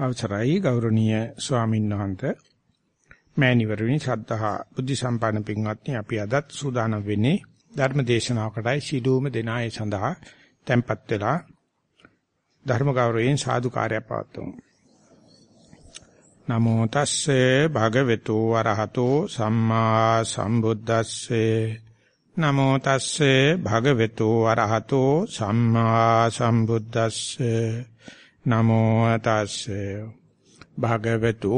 අවසරයි ගෞරවනීය ස්වාමීන් වහන්සේ මෑණිවරුනි ශ්‍රද්ධා බුද්ධ සම්පන්න පින්වත්නි අපි අදත් සූදානම් වෙන්නේ ධර්ම දේශනාවකටයි සිළුම දෙනාය සඳහා tempත් වෙලා ධර්ම ගෞරවයෙන් සාදු කාර්යය පවත්වමු. නමෝ තස්සේ භගවතු වරහතෝ සම්මා සම්බුද්දස්සේ. නමෝ තස්සේ භගවතු වරහතෝ සම්මා සම්බුද්දස්සේ. නමෝ තස්සේ භගවතු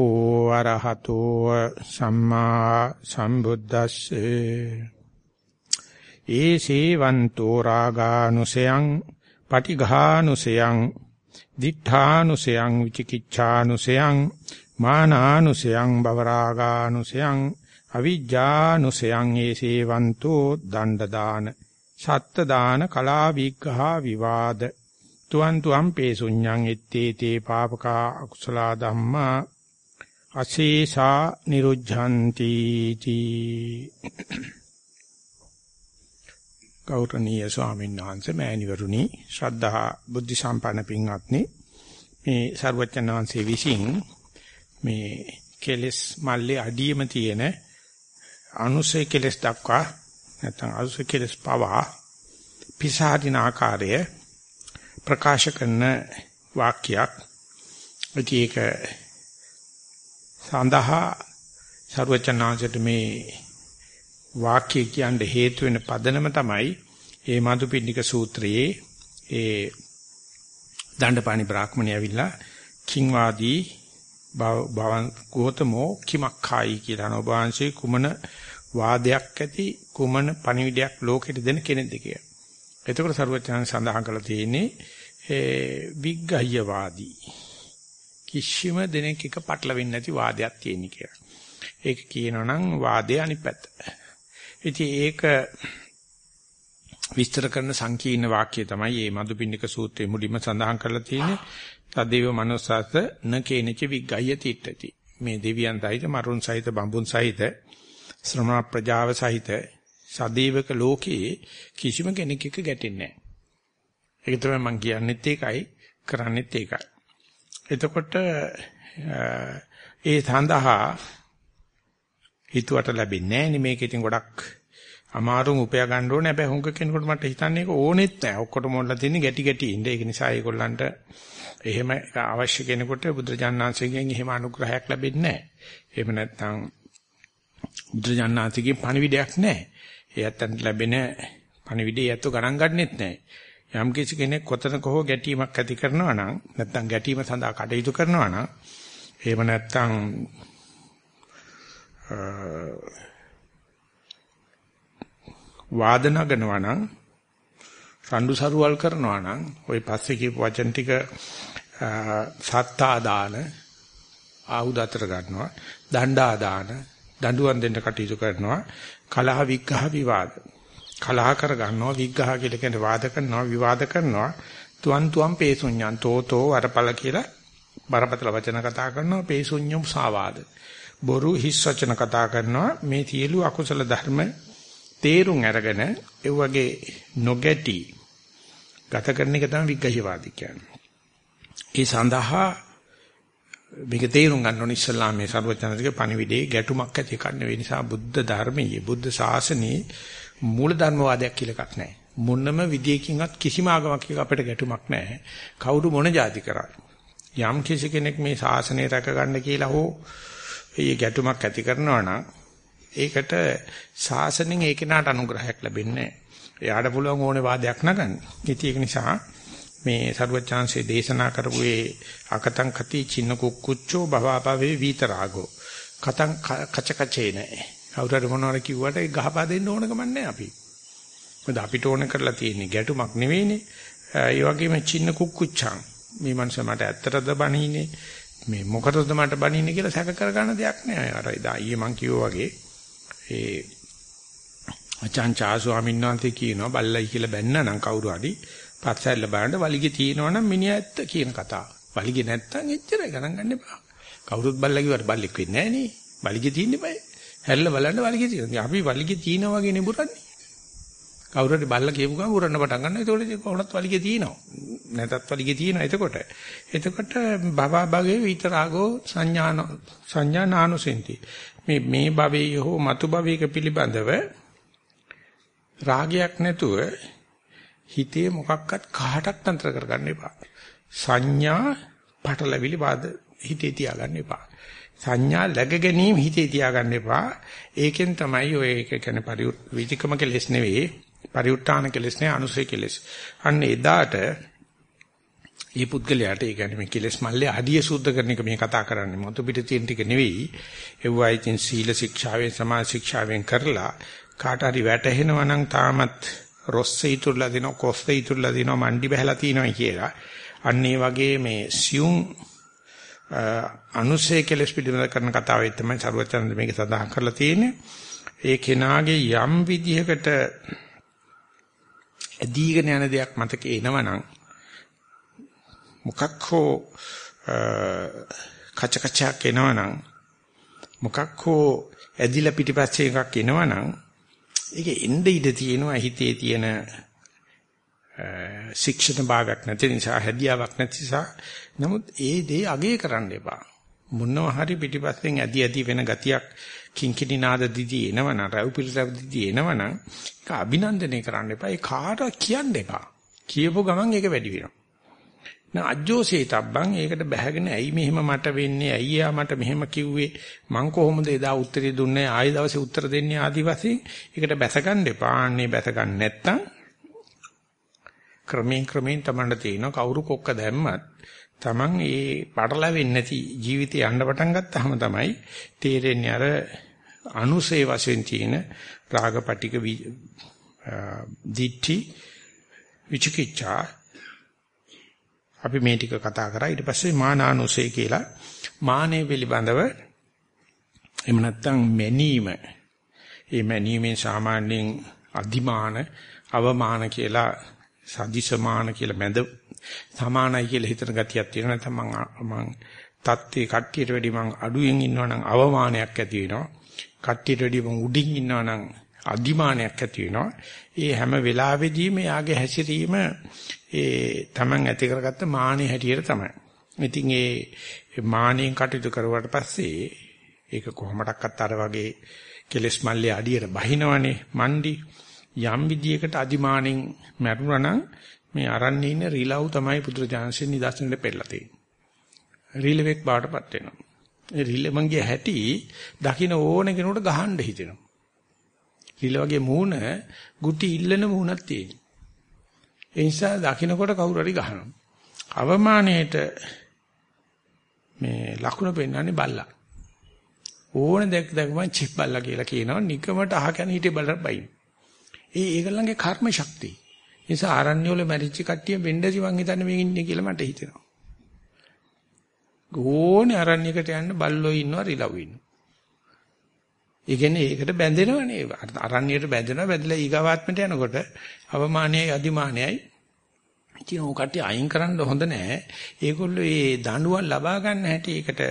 අරහතෝ සම්මා සම්බුද්දස්සේ. ඒසේ වන්තෝ රාගානුසයං පටිඝානුසයං දිඨානුසයං විචිකිච්ඡානුසයං මානානුසයං බවරාගානුසයං අවිජ්ජානුසයං. ඒසේ වන්තෝ දණ්ඩ දාන සත්ත දාන කලා විග්ඝා විවාද. තුවන් තුම් පේසුඤ්ඤං එත්තේ තේ පාපකා අකුසල ධම්මා අශේෂා නිරුද්ධಂತಿ තී. ගෞරවනීය ස්වාමීන් වහන්සේ මෑණිවරුනි ශ්‍රද්ධා බුද්ධ සම්පන්න පින්වත්නි මේ ਸਰුවචන වහන්සේ විසින් මේ කෙලස් මල්ලේ අඩියම තියෙන අනුසය කෙලස් දක්වා නැත්නම් අනුසය කෙලස් පවා පිසාදින ආකාරය ප්‍රකාශ කරන වාක්‍යයක්. ඒක සඳහා ਸਰවචනාංශයට මේ වාක්‍ය කියන්නේ හේතු වෙන පදනම තමයි ඒ මදුපිණ්ඩික සූත්‍රයේ ඒ දණ්ඩපාණි බ්‍රාහ්මණය ඇවිල්ලා කිංවාදී භවන් ගෝතමෝ කිමක්ඛායි කියලා නෝබාංශේ කුමන වාදයක් ඇති කුමන පණිවිඩයක් ලෝකෙට දෙන කෙනෙක්ද කියලා. එතකොට සරුවචන සඳහන් කරලා තියෙන්නේ විග්ගහ්‍යවාදී කිසිම දෙනෙක් එක පටලවෙන්නේ නැති වාදයක් තියෙන කියලා. ඒක කියනවා නම් වාදයේ අනිත් පැත්ත. ඉතින් ඒක විස්තර කරන සංකීර්ණ වාක්‍යය තමයි මේ මදුපිණ්ඩික සූත්‍රයේ මුලින්ම සඳහන් කරලා තියෙන්නේ. තදේව මනෝසස න කේනච විග්ගහ්‍ය තිට්ඨති. මේ දෙවියන් සහිත මරුන් සහිත බඹුන් සහිත ශ්‍රමණ ප්‍රජාව සහිත සදීවක ලෝකයේ කිසිම කෙනෙක් එක්ක ගැටෙන්නේ නැහැ. ඒක තමයි මම කියන්නෙත් ඒකයි කරන්නෙත් ඒකයි. එතකොට ඒ සඳහා හිතුවට ලැබෙන්නේ නැහැ මේක ඉතින් ගොඩක් අමාරුම උපයා ගන්න ඕනේ. හැබැයි හුඟ කෙනෙකුට මට හිතන්නේ ඒක ඕනෙත් නැහැ. ඔක්කොටම ඕනලා තියෙන්නේ ගැටි ගැටි ඉන්න. ඒක නිසා ඒගොල්ලන්ට එහෙම අවශ්‍ය කෙනෙකුට බුදුරජාණන්සේගෙන් එහෙම අනුග්‍රහයක් ලැබෙන්නේ නැහැ. එහෙම නැත්නම් බුදුරජාණන්සේගෙන් පණිවිඩයක් නැහැ. එයත්න්ට ලැබෙන පණිවිඩය යැත්තු ගණන් ගන්නෙත් නැහැ. යම් කිසි කෙනෙක් කොතනක හෝ ගැටීමක් ඇති කරනවා නම් නැත්නම් ගැටීම සඳහා කටයුතු කරනවා නම් එහෙම නැත්නම් වාද නගනවා නම් රණ්ඩු සරුවල් කරනවා නම් ওই පස්සේ කියපු වචන ටික සත්තා දාන ආයුධ අතර ගන්නවා දණ්ඩා දාන දඬුවම් දෙන්න කටයුතු කරනවා කලහ විග්ඝහ විවාද. කලහ කර ගන්නවා විග්ඝහ කියලා කියන්නේ වාද කරනවා විවාද කරනවා. තුවන් තුවන් පේසුඤ්ඤන් තෝතෝ වරපල කියලා බරපතල වචන කතා කරනවා. පේසුඤ්ඤම් සාවාද. බොරු හිස් වචන කතා කරනවා. මේ සියලු අකුසල ධර්ම තේරුම් අරගෙන ඒ වගේ නොගැටි ගත කරන එක තමයි විග්ඝහවාදී කියන්නේ. ඒ සඳහා මේක තේරුම් ගන්න ඕන ඉස්සල්ලා මේ සර්වඥාතික පණිවිඩේ ගැටුමක් ඇති එකක් නෙවෙයි නිසා බුද්ධ ධර්මයේ බුද්ධ ශාසනයේ මූල ධර්මවාදයක් කියලා එකක් නැහැ. මොනම විදියකින්වත් කිසිම ආගමක් එක අපිට ගැටුමක් නැහැ. කවුරු මොන જાති කරා. යම් කිසි කෙනෙක් මේ ශාසනය රැක ගන්න කියලා හෝ ඒ ගැටුමක් ඇති කරනවා නම් ඒකට ශාසනයෙන් ඒ කෙනාට අනුග්‍රහයක් ලැබෙන්නේ නැහැ. එයාට පුළුවන් ඕනේ වාදයක් නගන්න. ඉතින් ඒක නිසා මේ සරුවචාන්සේ දේශනා කරපු ඒ අකතං කති චින්න කුක්කුච්චෝ භවභවේ වීතරාගෝ. කතං කචකචේ නැහැ කවුරු හරි මොනවාර කිව්වට ඒ ගහපා දෙන්න ඕන ගමන් නැහැ අපි. මොකද අපිට ඕන කරලා තියෙන්නේ ගැටුමක් නෙවෙයිනේ. ඒ වගේම චින්න කුක්කුච්චං මේ මනුස්සය මට ඇත්තටද බණින්නේ මේ මොකටද මට බණින්නේ කියලා සැක කරගන්න දෙයක් නෑ. අර ඉදා ඊයේ මං කිව්වා වගේ ඒ අචාන් චා ස්වාමීන් වහන්සේ කියනවා බල්ලයි කියලා බැන්න නම් කවුරු හරි. පස්සැල්ල බලන්න වලිගේ තියෙනවනම් මිනිහා ඇත්ත කියන කතාව. වලිගේ නැත්තම් එච්චරයි ගණන් ගන්න එපා. කවුරුත් බල්ලා කිව්වට බල්ලෙක් වෙන්නේ නැහැ නේ. වලිගේ තියෙන්න බෑ. හැල්ල බලන්න වලිගේ තියෙනවා. අපි වලිගේ තියෙනා වගේ නෙබුරන්නේ. කවුරු හරි බල්ලා කියපු ගමන් උරන්න පටන් ගන්නවා. ඒතකොට කොහොමවත් වලිගේ තියෙනවා. නැතත් වලිගේ තියෙනවා. එතකොට එතකොට භව භගේ විතරාගෝ සංඥාන සංඥානානුසෙන්ති. මේ මේ භවයේ හෝ මතු භවයක පිළිබඳව රාගයක් නැතුව හිතේ මොකක්වත් කහටක් තන්ත්‍ර කරගන්න එපා. සංඥා පටලවිලි වාද හිතේ තියාගන්න එපා. සංඥා läග ගැනීම හිතේ තියාගන්න එපා. ඒකෙන් තමයි ඔය ඒක කියන්නේ පරිඋත් විචිකම කෙලස් නෙවෙයි. පරිඋත්තාන කෙලස් නේ අනුසය කෙලස්. අන්න එදාට මේ පුද්ගලයාට ඒ කියන්නේ මේ කෙලස් මල්ලේ අඩිය සුද්ධ කරන එක මේ කතා කරන්නේ. මතු පිට තියෙන ටික නෙවෙයි. ඒවයි ඉතින් සීල ශික්ෂාවෙන් සමාධි ශික්ෂාවෙන් කරලා කාට හරි වැටහෙනවා නම් තාමත් රොස්සේ ඉතුරුලා දිනවා කොස්සේ ඉතුරුලා දිනවා මණ්ඩි බහැලා තිනවා කියලා. අන්න ඒ වගේ මේ සියුම් අනුසය කෙලස් පිළිබඳ කරන කතාවේ තමයි සරුවචන්ද මේක සඳහන් කරලා තියෙන්නේ. ඒ කෙනාගේ යම් විදිහකට ඇදීගෙන යන දෙයක් මතකේ එනවනම් මොකක් හෝ කච කචක් එනවනම් මොකක් හෝ ඇදිලා පිටිපස්සේ එකක් එනවනම් ඒකේ එnde ඉඳ තියෙනවා හිතේ තියෙන ශික්ෂණ භාගයක් නැති නිසා හැදියාවක් නැති නිසා. නමුත් ඒ දේ අගේ කරන්න එපා. මොනවා හරි පිටිපස්සෙන් ඇදි ඇදි වෙන ගතියක් කිංකිණි නාද දිදී එනවනම් රව් පිළිසබ් දිදී එනවනම් ඒක අභිනන්දනය කරන්න එපා. ඒ කාටවත් කියන්න එපා. කියපු ගමන් ඒක වැඩි වෙනවා. නා අජ්ජෝසේ තබ්බන් ඒකට බැහැගෙන ඇයි මෙහෙම මට වෙන්නේ ඇයි යා මට මෙහෙම කිව්වේ? මං කොහොමද එදා උත්තරේ දුන්නේ? ආයෙ දවසේ උත්තර දෙන්නේ ආදි වශයෙන්? ඒකට බැසගන්න එපා. අනේ බැසගන්න නැත්තම් ක්‍රමයෙන් ක්‍රමයෙන් තමන්ට තියෙන කවුරු කොක්ක දැම්මත් තමන් ඒ පටලැවෙන්නේ නැති ජීවිතය යන්න පටන් ගත්තාම තමයි තේරෙන්නේ අර අනුසේ වශයෙන් තියෙන රාගපටික දිට්ඨි විචිකිච්ඡා අපි මේ ටික කතා කරා. ඊට පස්සේ මානානුසය කියලා. මානෙ පිළිබඳව එහෙම නැත්නම් මැනීම. ඒ මැනීමෙන් සාමාන්‍යයෙන් අදිමාන අවමාන කියලා සදිසමාන කියලා මැද සමානයි කියලා හිතන ගතියක් තියෙනවා. නැත්නම් මං මං තත්ත්වේ කට්ටියට වැඩි මං අඩුවෙන් ඉන්නවා නම් අවමානයක් ඇති වෙනවා. කට්ටියට වැඩි මං උඩින් ඉන්නවා නම් අදිමානයක් ඇති වෙනවා ඒ හැම වෙලාවෙදීම යාගේ හැසිරීම ඒ Taman ඇති කරගත්ත මානෙ හැටියට තමයි. ඉතින් ඒ මානෙන් කටයුතු කරුවාට පස්සේ ඒක කොහොමඩක්වත් අර වගේ කෙලස් මල්ලේ අඩියට බහිනවනේ මණ්ඩි යම් විදියකට අදිමානෙන් මැරුණා නම් මේ අරන්නේ ඉන්න රිලව් තමයි පුදුරජානසෙන් නිදර්ශනෙට පෙන්නලා තියෙන්නේ. රිලෙවෙක් බාටපත් වෙනවා. ඒ රිලෙමන්ගේ හැටි දකින්න ඕන කෙනෙකුට ගහන්න හිතෙනවා. රිලවගේ මූණ ගුටි ඉල්ලන මූණක් තියෙනවා. ඒ නිසා දකින්නකොට කවුරු හරි ගහනවා. අවමානයේට මේ ලකුණ පෙන්වන්නේ බල්ලා. ඕන දැක් දැක්ම චිප් බල්ලා කියලා කියනවා. නිකමට අහගෙන හිටිය බලට බයින්. ඒ ඒගොල්ලන්ගේ කර්ම ශක්තිය. ඒ නිසා ආරණ්‍ය වල මැරිච්ච කට්ටිය වෙන්නදි මං හිතන්නේ මේ ඉන්නේ කියලා මට හිතෙනවා. ඕනේ ආරණ්‍යයකට යන්න බල්ලෝ ඉන්නවා රිලව් ඉන්නවා. ඒ කියන්නේ ඒකට බැඳෙනවනේ. අරණ්‍යයට බැඳෙනවා බැඳලා ඊගාවාත්මට යනකොට අවමානයයි අදිමානයයි ඉතින් ඕක කට්ටිය අයින් කරන්න හොඳ නෑ. ඒගොල්ලෝ මේ දඬුවම් ලබා ගන්න හැටි ඒකට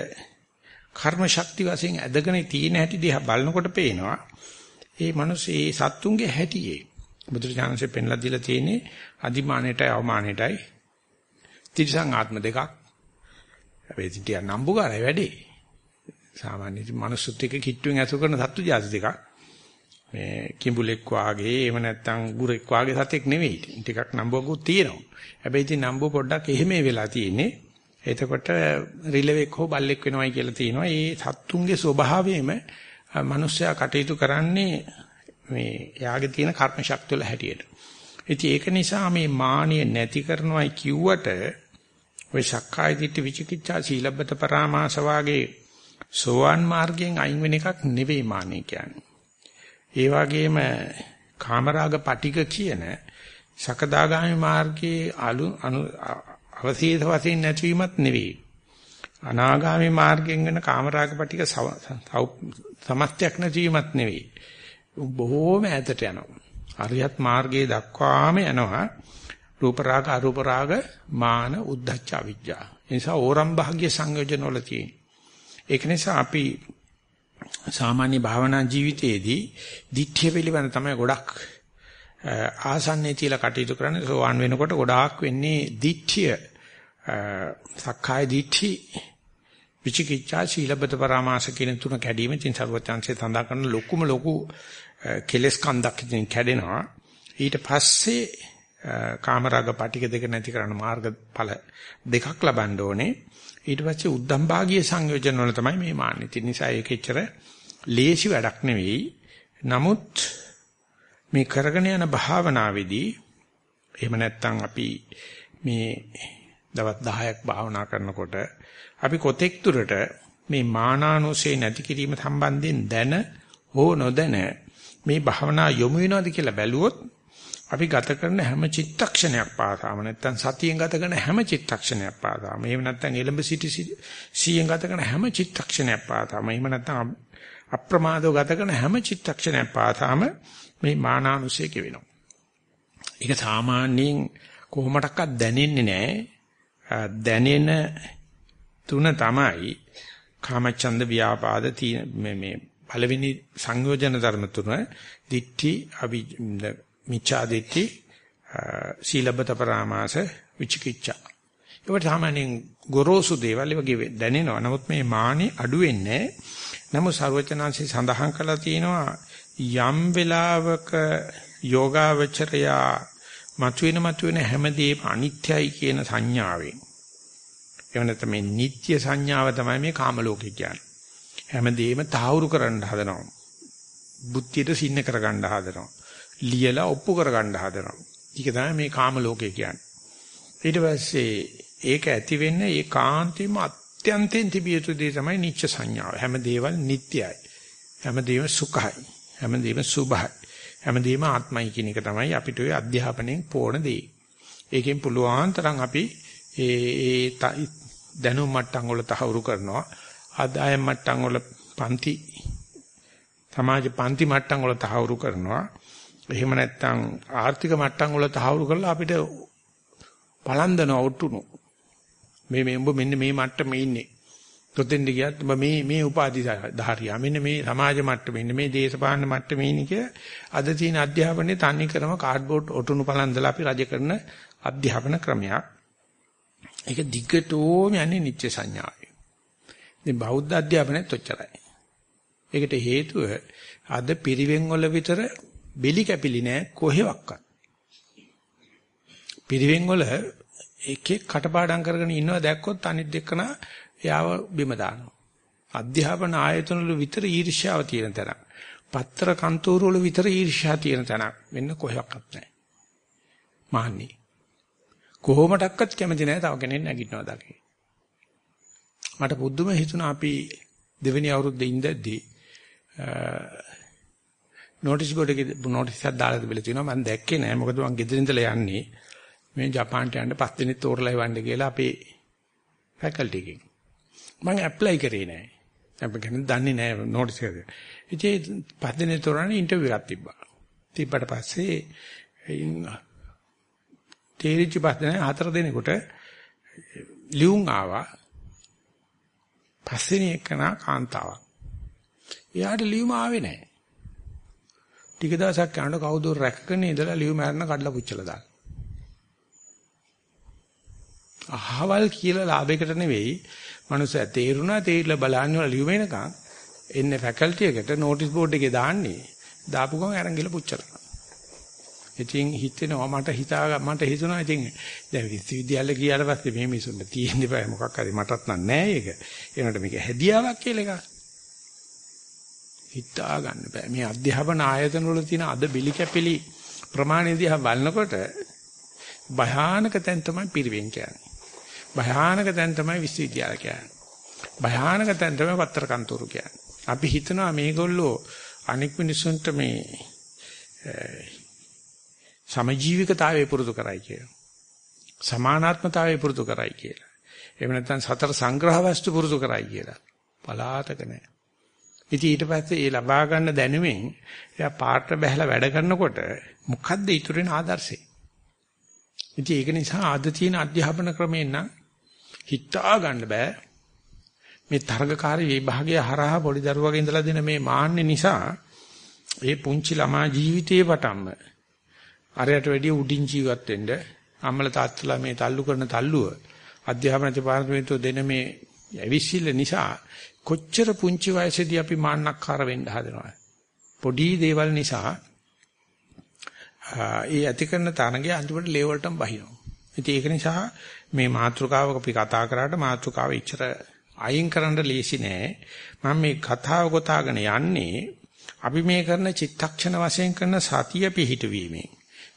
කර්ම ශක්ති වශයෙන් ඇදගෙන තියෙන හැටි දිහා බලනකොට පේනවා. ඒ මිනිස් ඒ සත්තුන්ගේ හැටියේ බුදුරජාණන්සේ පෙන්ලා දීලා තියෙන්නේ අදිමානයටයි අවමානයටයි තිරිසන් ආත්ම දෙකක්. හැබැයි ඉතින් ටික නම්බුකාරයි වැඩේ. සාමාන්‍ය මිනිස්සුත් එක්ක කිට්ටුවෙන් ඇසු කරන සත්තු జాති දෙකක්. මේ කිඹුලෙක් වාගේ එහෙම නැත්නම් ගුරෙක් වාගේ සතෙක් නෙවෙයි. ටිකක් නම්බුවකුත් තියෙනවා. හැබැයි ඉතින් නම්බුව පොඩ්ඩක් එහෙම වෙලා තියෙන්නේ. එතකොට රිලෙවෙක් හෝ බල්ලෙක් වෙනවයි කියලා තියෙනවා. ඒ සත්තුන්ගේ ස්වභාවයම මිනිස්සයා කටයුතු කරන්නේ මේ යාගේ තියෙන කර්ම ශක්තිය වල හැටියට. ඉතින් ඒක නිසා මේ මානිය නැති කරනවයි කිව්වට ඔය සක්කාය දිට්ඨි විචිකිච්ඡා සීලබ්බත පරාමාස වාගේ සෝවාන් මාර්ගයෙන් අයින් වෙන එකක් නෙවෙයි මානෙ කියන්නේ. ඒ වගේම කාමරාග පටික කියන සකදාගාමි මාර්ගයේ අලු අවශේෂ වශයෙන් නැතිවීමත් නෙවෙයි. අනාගාමි මාර්ගයෙන් වෙන කාමරාග පටික සමස්තයක් නැතිවීමත් නෙවෙයි. බොහෝම ඈතට යනවා. අරියත් මාර්ගයේ දක්වාම යනවා. රූප රාග අරූප රාග මාන උද්ධච්ච අවිජ්ජා. ඒ නිසා ඕරම් භාග්‍ය සංයෝජන වල තියෙන. ඒක නිසා අපි සාමාන්‍ය භාවනා ජීවිතයේදී දිට්ඨිය පිළිබඳ තමයි ගොඩක් ආසන්නයේ තියලා කටයුතු කරන්නේ. සෝවාන් වෙනකොට ගොඩාක් වෙන්නේ දිට්ඨිය සක්කාය දිට්ඨි විචිකිච්ඡා සීලබ්බත පරාමාස කියන තුන කැඩීම. ඉතින් ਸਰවඥාන්සේ තඳා කරන ලොකුම ලොකු කෙලස් කන්දක් ඉතින් කැඩෙනවා. ඊට පස්සේ කාමරාග පටික දෙක නැති කරන මාර්ගඵල දෙකක් ලබන්න ඕනේ. ඊට පස්සේ උද්දම් භාගීය සංයෝජන වල තමයි මේ මාන්නේ. ඒ නිසා ඒක එච්චර ලේසි වැඩක් නෙවෙයි. නමුත් මේ කරගෙන යන භාවනාවේදී එහෙම නැත්නම් අපි මේ දවස් 10ක් භාවනා කරනකොට අපි කොතෙක් දුරට මේ මානානුසේ නැති කිරීම සම්බන්ධයෙන් දැන හෝ නොදැන මේ භාවනා යොමු වෙනවද කියලා බැලුවොත් අපි ගත කරන හැම චිත්තක්ෂණයක් පාසාම නැත්නම් සතියෙන් ගත කරන හැම චිත්තක්ෂණයක් පාසාම එහෙම නැත්නම් එළඹ සිටි සියෙන් ගත කරන හැම චිත්තක්ෂණයක් පාසාම එහෙම නැත්නම් අප්‍රමාදව ගත කරන හැම චිත්තක්ෂණයක් පාසාම මේ මානානුසය කියවෙනවා. ඒක සාමාන්‍යයෙන් කොහොමඩක්වත් දැනෙන්නේ නැහැ. දැනෙන තුන තමයි කාමචන්ද ව්‍යාපාද මේ මේ පළවෙනි සංයෝජන ධර්ම තුන දිට්ඨි අවි මිච්ඡා දිට්ඨි සීලබ්බත පරාමාස විචිකිච්ඡා ඒවට සාමාන්‍යයෙන් ගොරෝසු දේවල් වගේ දැනෙනවා නමුත් මේ මානෙ අඩු වෙන්නේ නමුත් ਸਰවචනාංශي සඳහන් කළා තියෙනවා යම් වෙලාවක යෝගාවචරයා මතුවෙන මතුවෙන හැමදේම අනිත්‍යයි කියන සංඥාවෙන් එහෙම නැත්නම් මේ නිත්‍ය සංඥාව තමයි මේ කාම ලෝකේ කියන්නේ. හැමදේම තාවුරු කරන්න හදනවා. බුද්ධියට සින්න කරගන්න හදනවා. ලියලා ඔප්පු කරගන්න හදනවා. ඒක තමයි මේ කාම ලෝකේ කියන්නේ. ඊට පස්සේ ඒක ඇති වෙන්න ඒ කාන්තිම අත්‍යන්තයෙන් තිබිය යුතු දේ තමයි නිච්ච සංඥාව. හැම දේවල් නිට්ටයයි. හැම දේම සුඛයි. හැම දේම සුභයි. හැම දේම ආත්මයි කියන එක තමයි අපිට ඔය අධ්‍යාපනයෙන් පෝණ දේ. ඒකෙන් පුළුවන් තරම් අපි ඒ ඒ දැනුම් මට්ටම් වල තහවුරු කරනවා. ආදායම් මට්ටම් වල පන්ති සමාජ පන්ති මට්ටම් වල තහවුරු කරනවා. එහෙම නැත්නම් ආර්ථික මට්ටම් වල තහවුරු කරලා අපිට පලන්දන වුටුණු. මේ මේ උඹ මෙන්න මේ මට්ටමේ ඉන්නේ. තොතෙන්ද ගියත් උඹ මේ මේ උපාධි ධාරියා මෙන්න මේ සමාජ මට්ටමේ ඉන්නේ මේ දේශපාලන මට්ටමේ ඉන්නේ කිය අද තියෙන අධ්‍යාපනයේ තන්නේ කරම කාඩ්බෝඩ් ඔටුනු පලන්දලා අපි රජ කරන අධ්‍යාපන ක්‍රමයක්. ඒක දිගටම යන්නේ නිත්‍ය සංඥාවේ. ඉතින් බෞද්ධ අධ්‍යාපනයත් ඔච්චරයි. ඒකට හේතුව අද පිරිවෙන් වල විතර බෙලි කැපිලි නෑ කොහෙවත්. පිරිවෙන් වල එකෙක් කටපාඩම් කරගෙන ඉන්නවා දැක්කොත් අනිත් දෙකන එයාව බිම දානවා. අධ්‍යාපන ආයතන වල විතර ඊර්ෂ්‍යාව තියෙන තැන. පත්‍ර කන්තෝරු වල විතර ඊර්ෂ්‍යා තියෙන තැනක් වෙන්න කොහෙවත් නැහැ. මහන්නේ. කොහොමඩක්වත් කැමති නැහැ තව කෙනෙක් නැගිටිනවා දකේ. මට පුදුම හිතුණා අපි දෙවෙනි අවුරුද්දේ ඉඳද්දී නෝටිස් බෝඩ් එකේ නෝටිස් එකක් දාලා තිබිලා තියෙනවා මම දැක්කේ නෑ මොකද මම ගෙදර ඉඳලා යන්නේ මේ ජපාන්ට යන්න පස් දිනක් තෝරලා ඉවන්න කියලා අපේ ෆැකල්ටි එකෙන් මම ඇප්ලයි කරේ නෑ අපි කියන්නේ දන්නේ නෑ නෝටිස් එක. ඉතින් පස් දිනක් තෝරන්නේ ඉන්ටර්විව් එකක් තිබ්බා. තිබ්බට පස්සේ තේරිච්ච පස් දෙනා හතර දෙනෙකුට ලියුම් ආවා. පස්වෙනි එකනා කාන්තාවක්. එයාට ලියුම ආවේ නැහැ. ටික දවසක් යනකොට කවුද රැකගෙන ඉඳලා ලියුම හැරන කඩලා පුච්චලා දාන. අහවල් කියලා ලාභයකට නෙවෙයි මනුස්සයා තේරුණා තේරිලා බලන්න වල ලියුම එනකන් එන්නේ ෆැකල්ටි එකට නෝටිස් බෝඩ් එකේ දාන්නේ දාපු ගමන් අරන් ගිහලා පුච්චලා. ඉතින් හිතෙනවා මට හිතා මට හිතුණා ඉතින් දැන් විශ්වවිද්‍යාලේ ගියාට පස්සේ මේ මිනිසුන්ට තියෙන්න බෑ මොකක් හරි මටත් නෑ ඒක. ඒනට මේක හැදියාවක් කියලා එකක්. හිතා ගන්න බෑ. මේ අධ්‍යාපන ආයතන වල තියෙන අද බිලි කැපිලි ප්‍රමාණය දිහා බලනකොට භයානක තැන් තමයි පිරිවෙන් කියන්නේ. භයානක තැන් තමයි විශ්වවිද්‍යාල කියන්නේ. භයානක තැන් තමයි පත්‍ර කන්තරු කියන්නේ. අපි හිතනවා මේගොල්ලෝ අනික් මිනිසුන්ට මේ සමජීවිකතාවය පුරුදු කරයි කියලා. සමානාත්මතාවය පුරුදු කරයි කියලා. එහෙම නැත්නම් සතර සංග්‍රහ වස්තු පුරුදු කරයි කියලා. පලාතක නැහැ. ඉතින් ඊට පස්සේ ඒ ලබා ගන්න දැනුමෙන් එයා පාට බහැලා වැඩ කරනකොට මොකද්ද ඉතුරු වෙන ආදර්ශය? ඉතින් ඒක නිසා අද තියෙන අධ්‍යාපන ක්‍රමයෙන් නම් හිතා ගන්න බෑ. මේ තරගකාරී විභාගය හරහා පොඩි දරුවගේ ඉඳලා දෙන මේ මාන්නේ නිසා ඒ පුංචි ළමා ජීවිතයේ පටන්ම අරයට වැඩිය උඩින් ජීවත් වෙන්න අම්මල තාත්තලා මේ තල්ලු කරන තල්ලුව අධ්‍යාපන දෙපාර්තමේන්තුව දෙන මේ ඇවිස්සිල්ල නිසා කොච්චර පුංචි වයසේදී අපි මාන්නක්කාර වෙන්න හදනවද පොඩි දේවල් නිසා ඒ ඇති කරන තරංගය අන්තිමට ලේවලටම බහිනවා. ඉතින් ඒක නිසා මේ මාතෘකාව අපි කතා කරාට මාතෘකාව ඉච්චර අයින් කරන්න ලේසි නෑ. මම මේ කතාව ගොතාගෙන යන්නේ අපි මේ කරන චිත්තක්ෂණ වශයෙන් කරන සතිය පිහිටවීමෙන්.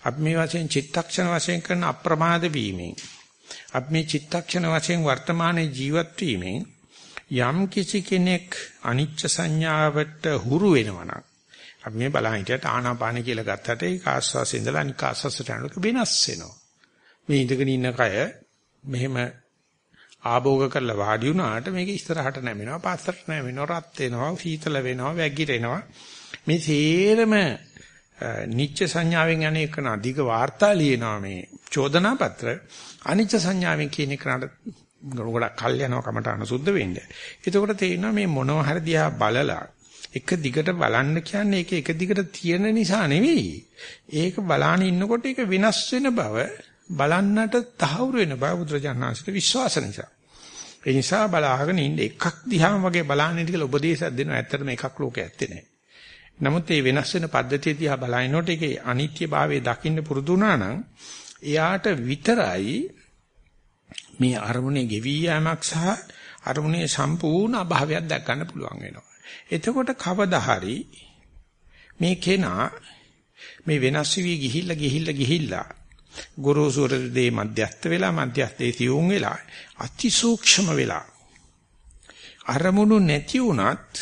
අපි මේ වශයෙන් චිත්තක්ෂණ වශයෙන් කරන අප්‍රමාද වීමෙන්. අපි මේ චිත්තක්ෂණ වශයෙන් වර්තමානයේ ජීවත් වීමෙන් යම් කිසි කෙනෙක් අනිච්ච සංඥාවට හුරු වෙනවා නම් අපි මේ බලන් හිටියට ආනාපාන කියලා ගත්තට ඒක ආස්වාසේ ඉඳලා අනික ආස්වාසට යනකොට වෙනස් වෙනවා. මේ ඉඳගෙන ඉන්න කය මෙහෙම ආභෝග කරලා වාඩි වුණාට මේක ඉස්සරහට නැමෙනවා පස්සට නැමෙනවා රත් වෙනවා සීතල වෙනවා වැගිරෙනවා මේ සේරම නිච්ච සංඥාවෙන් යන එක නදික වාර්තා ලියනවා මේ චෝදනා පත්‍ර අනිච්ච සංඥාවෙන් කියන එකට ගොඩක් කල් යනවා කමට අනුසුද්ධ වෙන්න. එතකොට තේරෙනවා මේ මොනවා හරි දිහා බලලා එක දිගට බලන්න කියන්නේ ඒක එක දිගට තියෙන නිසා නෙවෙයි. ඒක බලාන ඉන්නකොට ඒක වෙනස් වෙන බව බලන්නට තහවුරු වෙන බව බුදුරජාණන්සේට විශ්වාස නිසා. ඒ නිසා බලාගෙන ඉන්න එකක් දිහාම වගේ බලන්නේ කියලා උපදේශයක් දෙනවා. ඇත්තටම එකක් ලෝකේ ඇත්තේ නැහැ. නමුත් මේ වෙනස් වෙන පද්ධතිය දිහා බලනකොට ඒකේ අනිත්‍යභාවය දකින්න පුරුදු වුණා නම් එයාට විතරයි මේ අරමුණේ ගෙවි යෑමක් සහ අරමුණේ සම්පූර්ණ අභාවයක් දැක් ගන්න පුළුවන් වෙනවා. එතකොට කවදා හරි මේ කෙනා මේ වෙනස් වී ගිහිල්ලා ගිහිල්ලා ගිහිල්ලා ගුරුසුර දේ මධ්‍යස්ත වෙලා මධ්‍යස්තේ තියුම් වෙලා අතිසූක්ෂම වෙලා අරමුණු නැති වුණත්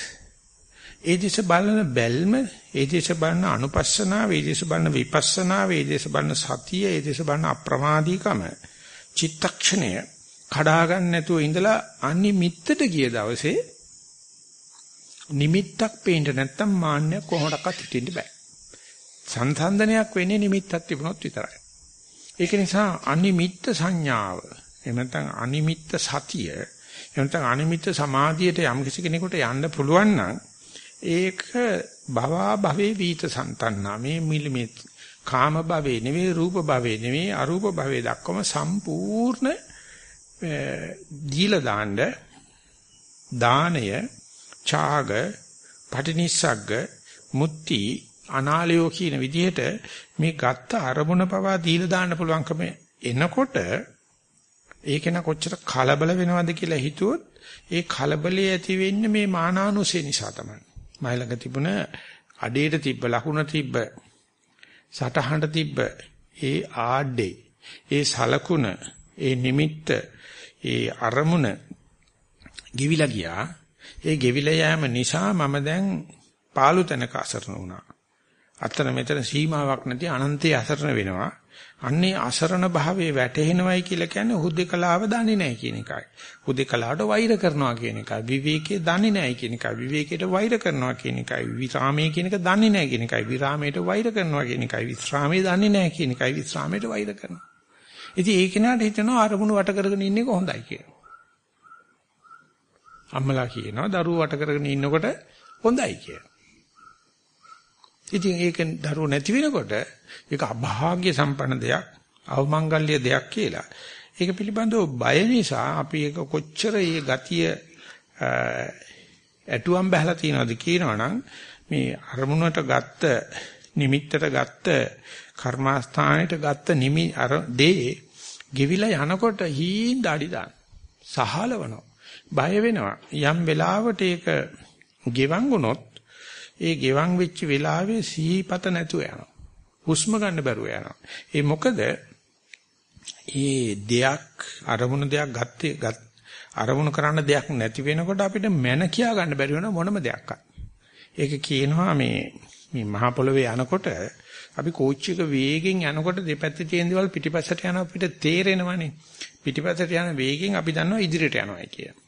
ඒ දිස බලන බැල්ම ඒ දිස බලන අනුපස්සනාව ඒ දිස බලන විපස්සනාව ඒ දිස බලන සතිය ඒ දිස බලන අප්‍රමාදීකම චිත්තක්ෂණය කඩා ගන්න නැතුව ඉඳලා අනිමිත්තට ගිය දවසේ නිමිත්තක් පේන්න නැත්තම් මාන්නයක් කොහොමඩක්වත් හිටින්න බෑ. සංසන්දනයක් වෙන්නේ නිමිත්තක් තිබුණොත් විතරයි. ඒක නිසා අනිමිත්ත සංඥාව එහෙම නැත්නම් අනිමිත්ත සතිය එහෙම නැත්නම් අනිමිත්ත සමාධියට යම් කිසි කෙනෙකුට යන්න පුළුවන් නම් ඒක භවා භවේ වීත සන්තන්නා මේ මිලිමේ කාම භවේ නෙවෙයි රූප භවේ නෙවෙයි අරූප භවේ දක්වම සම්පූර්ණ දීලා දාන්න දාණය ඡාග, පටිනිස්සග්ග, මුත්‍ති, අනාලයෝ කියන විදිහට මේ ගත්ත අරමුණ පවා දීලා දාන්න පුළුවන්කම එනකොට ඒක න කොච්චර කලබල වෙනවද කියලා හිතුවොත් ඒ කලබලයේ ඇති වෙන්නේ මේ මානානුසය නිසා තමයි. මයිලඟ තිබුණ අඩේට තිබ්බ ලකුණ තිබ්බ සටහනට තිබ්බ ඒ ආඩේ ඒ සලකුණ ඒ නිමිත්ත ඒ අරමුණ ගිවිලා ගියා ඒ ගෙවිලා යෑම නිසා මම දැන් පාළු තැනක අසරණ වුණා. අතන මෙතන සීමාවක් නැති අනන්තයේ අසරණ වෙනවා. අන්නේ අසරණ භාවයේ වැටෙනවයි කියලා කියන්නේ හුදේකලාව දන්නේ නැහැ කියන එකයි. හුදේකලාවට වෛර කරනවා කියන එකයි. විවේකයේ දන්නේ නැහැ කියන එකයි. විවේකයට වෛර කරනවා කියන එකයි. විරාමයේ කියන එක දන්නේ නැහැ කියන එකයි. විරාමයට වෛර කරනවා කියන එකයි. විශ්‍රාමයේ දන්නේ නැහැ කියන එකයි. විශ්‍රාමයට වෛර කරනවා. ඉතින් ඒ කෙනාට හිතෙනවා අරමුණු වට කරගෙන ඉන්නේ කොහොඳයි කියලා. අම්මලා කියනවා දරුවෝ වට කරගෙන ඉන්නකොට හොඳයි කියලා. ඉතින් ඒක දරුවෝ නැති වෙනකොට ඒක අභාග්‍ය සම්පන්න දෙයක්, අවමංගල්‍ය දෙයක් කියලා. ඒක පිළිබඳව බය නිසා අපි ඒක කොච්චර මේ ගතිය ඇටුවම් බහලා තියනවද කියනවනම් මේ අරමුණට ගත්ත නිමිත්තට ගත්ත කර්මාස්ථානෙට ගත්ත නිමි අර දේ ගෙවිලා යනකොට හීන් දාඩි දාන සහලවනවා බය වෙනවා. යම් වෙලාවට ඒක ගෙවන් වුණොත් ඒ ගෙවන් වෙච්ච වෙලාවේ සිහිපත නැතුව යනවා. හුස්ම ගන්න බැරුව යනවා. ඒ මොකද ඒ දෙයක් අරමුණු දෙයක් ගත්තේ අරමුණු කරන්න දෙයක් නැති වෙනකොට අපිට මන කියා ගන්න බැරි වෙන මොනම දෙයක්වත්. ඒක කියනවා මේ මේ මහ පොළවේ යනකොට අපි කෝච්චි එක වේගෙන් යනකොට දෙපැත්තේ තියෙන දේවල් පිටිපස්සට යන අපිට තේරෙනවනේ. පිටිපස්සට යන වේගෙන් අපි දන්නවා ඉදිරියට යනවා කියලා.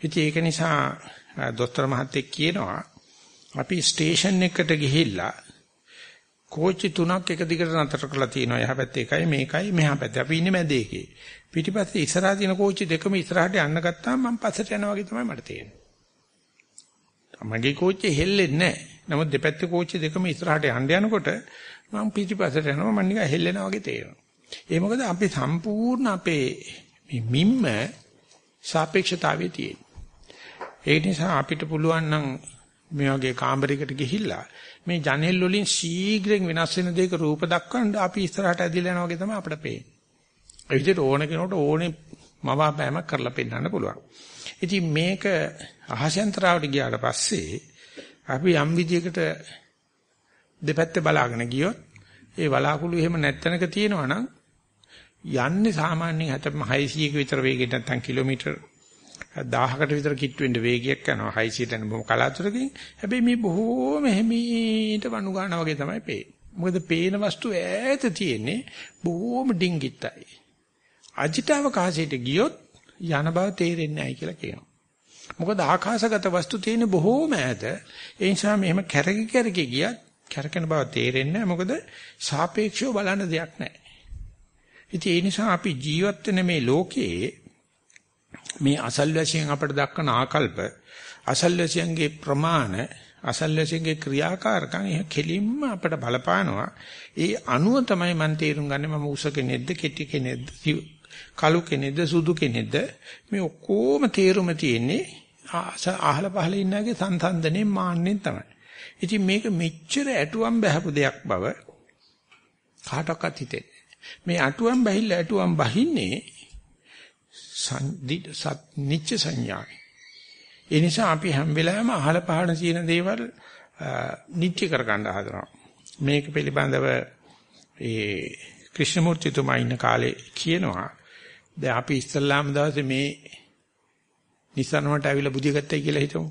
ඉතින් ඒක නිසා දොස්තර මහත්තයෙක් කියනවා අපි ස්ටේෂන් එකට ගිහිල්ලා කෝච්චි තුනක් එක දිගට නතර කරලා තියෙනවා. එහා පැත්තේ එකයි මේකයි මෙහා පැත්තේ. අපි ඉන්නේ මැද එකේ. පිටිපස්සේ ඉස්සරහා තියෙන කෝච්චි දෙකම ඉස්සරහට යන්න ගත්තාම මම පස්සට යනවා වගේ තමයි මට තේරෙන්නේ. මගේ කෝච්චිය හෙල්ලෙන්නේ නැහැ. නමුත් දෙපැත්තේ කෝච්චි දෙකම ඉස්සරහට යන්න යනකොට මම පිටිපස්සට යනවා මම නිකන් හෙල්ලෙනා වගේ තේරෙනවා. ඒ මොකද අපි සම්පූර්ණ අපේ මිම්ම සාපේක්ෂතාවයේ තියෙන. ඒ නිසා අපිට පුළුවන් නම් මේ වගේ කාමරයකට ගිහිල්ලා මේ ජනෙල් වලින් ශීඝ්‍රයෙන් වෙනස් වෙන දෙයක රූප දක්වන්න අපි ඉස්සරහට ඇදිලා යනවා වගේ තමයි අපිට පේන්නේ. ඒ විදිහට ඕන කෙනෙකුට ඕනේ මවාපෑමක් කරලා පෙන්නන්න පුළුවන්. ඉතින් මේක අහසෙන්තරාවට ගියාට පස්සේ අපි යම් විදියකට දෙපැත්ත බලාගෙන ගියොත් ඒ වලාකුළු එහෙම නැත්තනක තියෙනවා නම් යන්නේ සාමාන්‍යයෙන් 600ක විතර වේගයෙන් නැත්නම් කිලෝමීටර් 1000කට විතර කිට්ටු වෙන්න වේගයක් යනවා. 600ට යන බොහොම කලාතුරකින්. හැබැයි මේ බොහෝම හිමීට වණු ගන්නවා වගේ තමයි පේන්නේ. මොකද පේන වස්තු ඈත තියෙන්නේ බොහොම ඩිංගිත්තයි. අජිතාවකාශයට ගියොත් යන බව තේරෙන්නේ නැහැ කියලා කියනවා. මොකද ආකාශගත වස්තු තියෙන්නේ බොහෝම ඈත. ඒ නිසා මෙහෙම කැරකි කැරකි ගියත් කැරකෙන බව තේරෙන්නේ නැහැ. මොකද සාපේක්ෂව බලන්න දෙයක් නැහැ. ඉතින් ඒ නිසා අපි ජීවත් වෙන මේ ලෝකයේ මේ අසල්වැසියෙන් අපට දක්වන ආකල්ප අසල්වැසියන්ගේ ප්‍රමාණ අසල්වැසියන්ගේ ක්‍රියාකාරකම් එහ කෙලින්ම අපට බලපානවා. ඒ අනුව තමයි මම තේරුම් ගන්නේ මම උස කෙනෙක්ද කෙටි කෙනෙක්ද කළු කෙනෙක්ද සුදු කෙනෙක්ද? මේ ඔක්කොම තේරුම තියෙන්නේ අහල පහල ඉන්නගේ සංසන්දනේ මාන්නෙන් තමයි. ඉතින් මේක මෙච්චර ඇටුවම් බහපු දෙයක් බව කාටවත් හිතෙන්නේ. මේ අටුවම් බහිල්ල ඇටුවම් බහින්නේ සත් නිච්ච සංඥායි. ඒ නිසා අපි හැම වෙලාවෙම අහල පහළ තියෙන දේවල් නිත්‍ය කර ගන්න හදනවා. මේක පිළිබඳව ඒ ක්‍රිෂ්ණමූර්තිතුමා ඉන්න කාලේ කියනවා දැන් අපි ඉස්ලාම් දවසේ මේ නිසනවට ඇවිල්ලා බුදිය ගත්තයි කියලා හිතමු.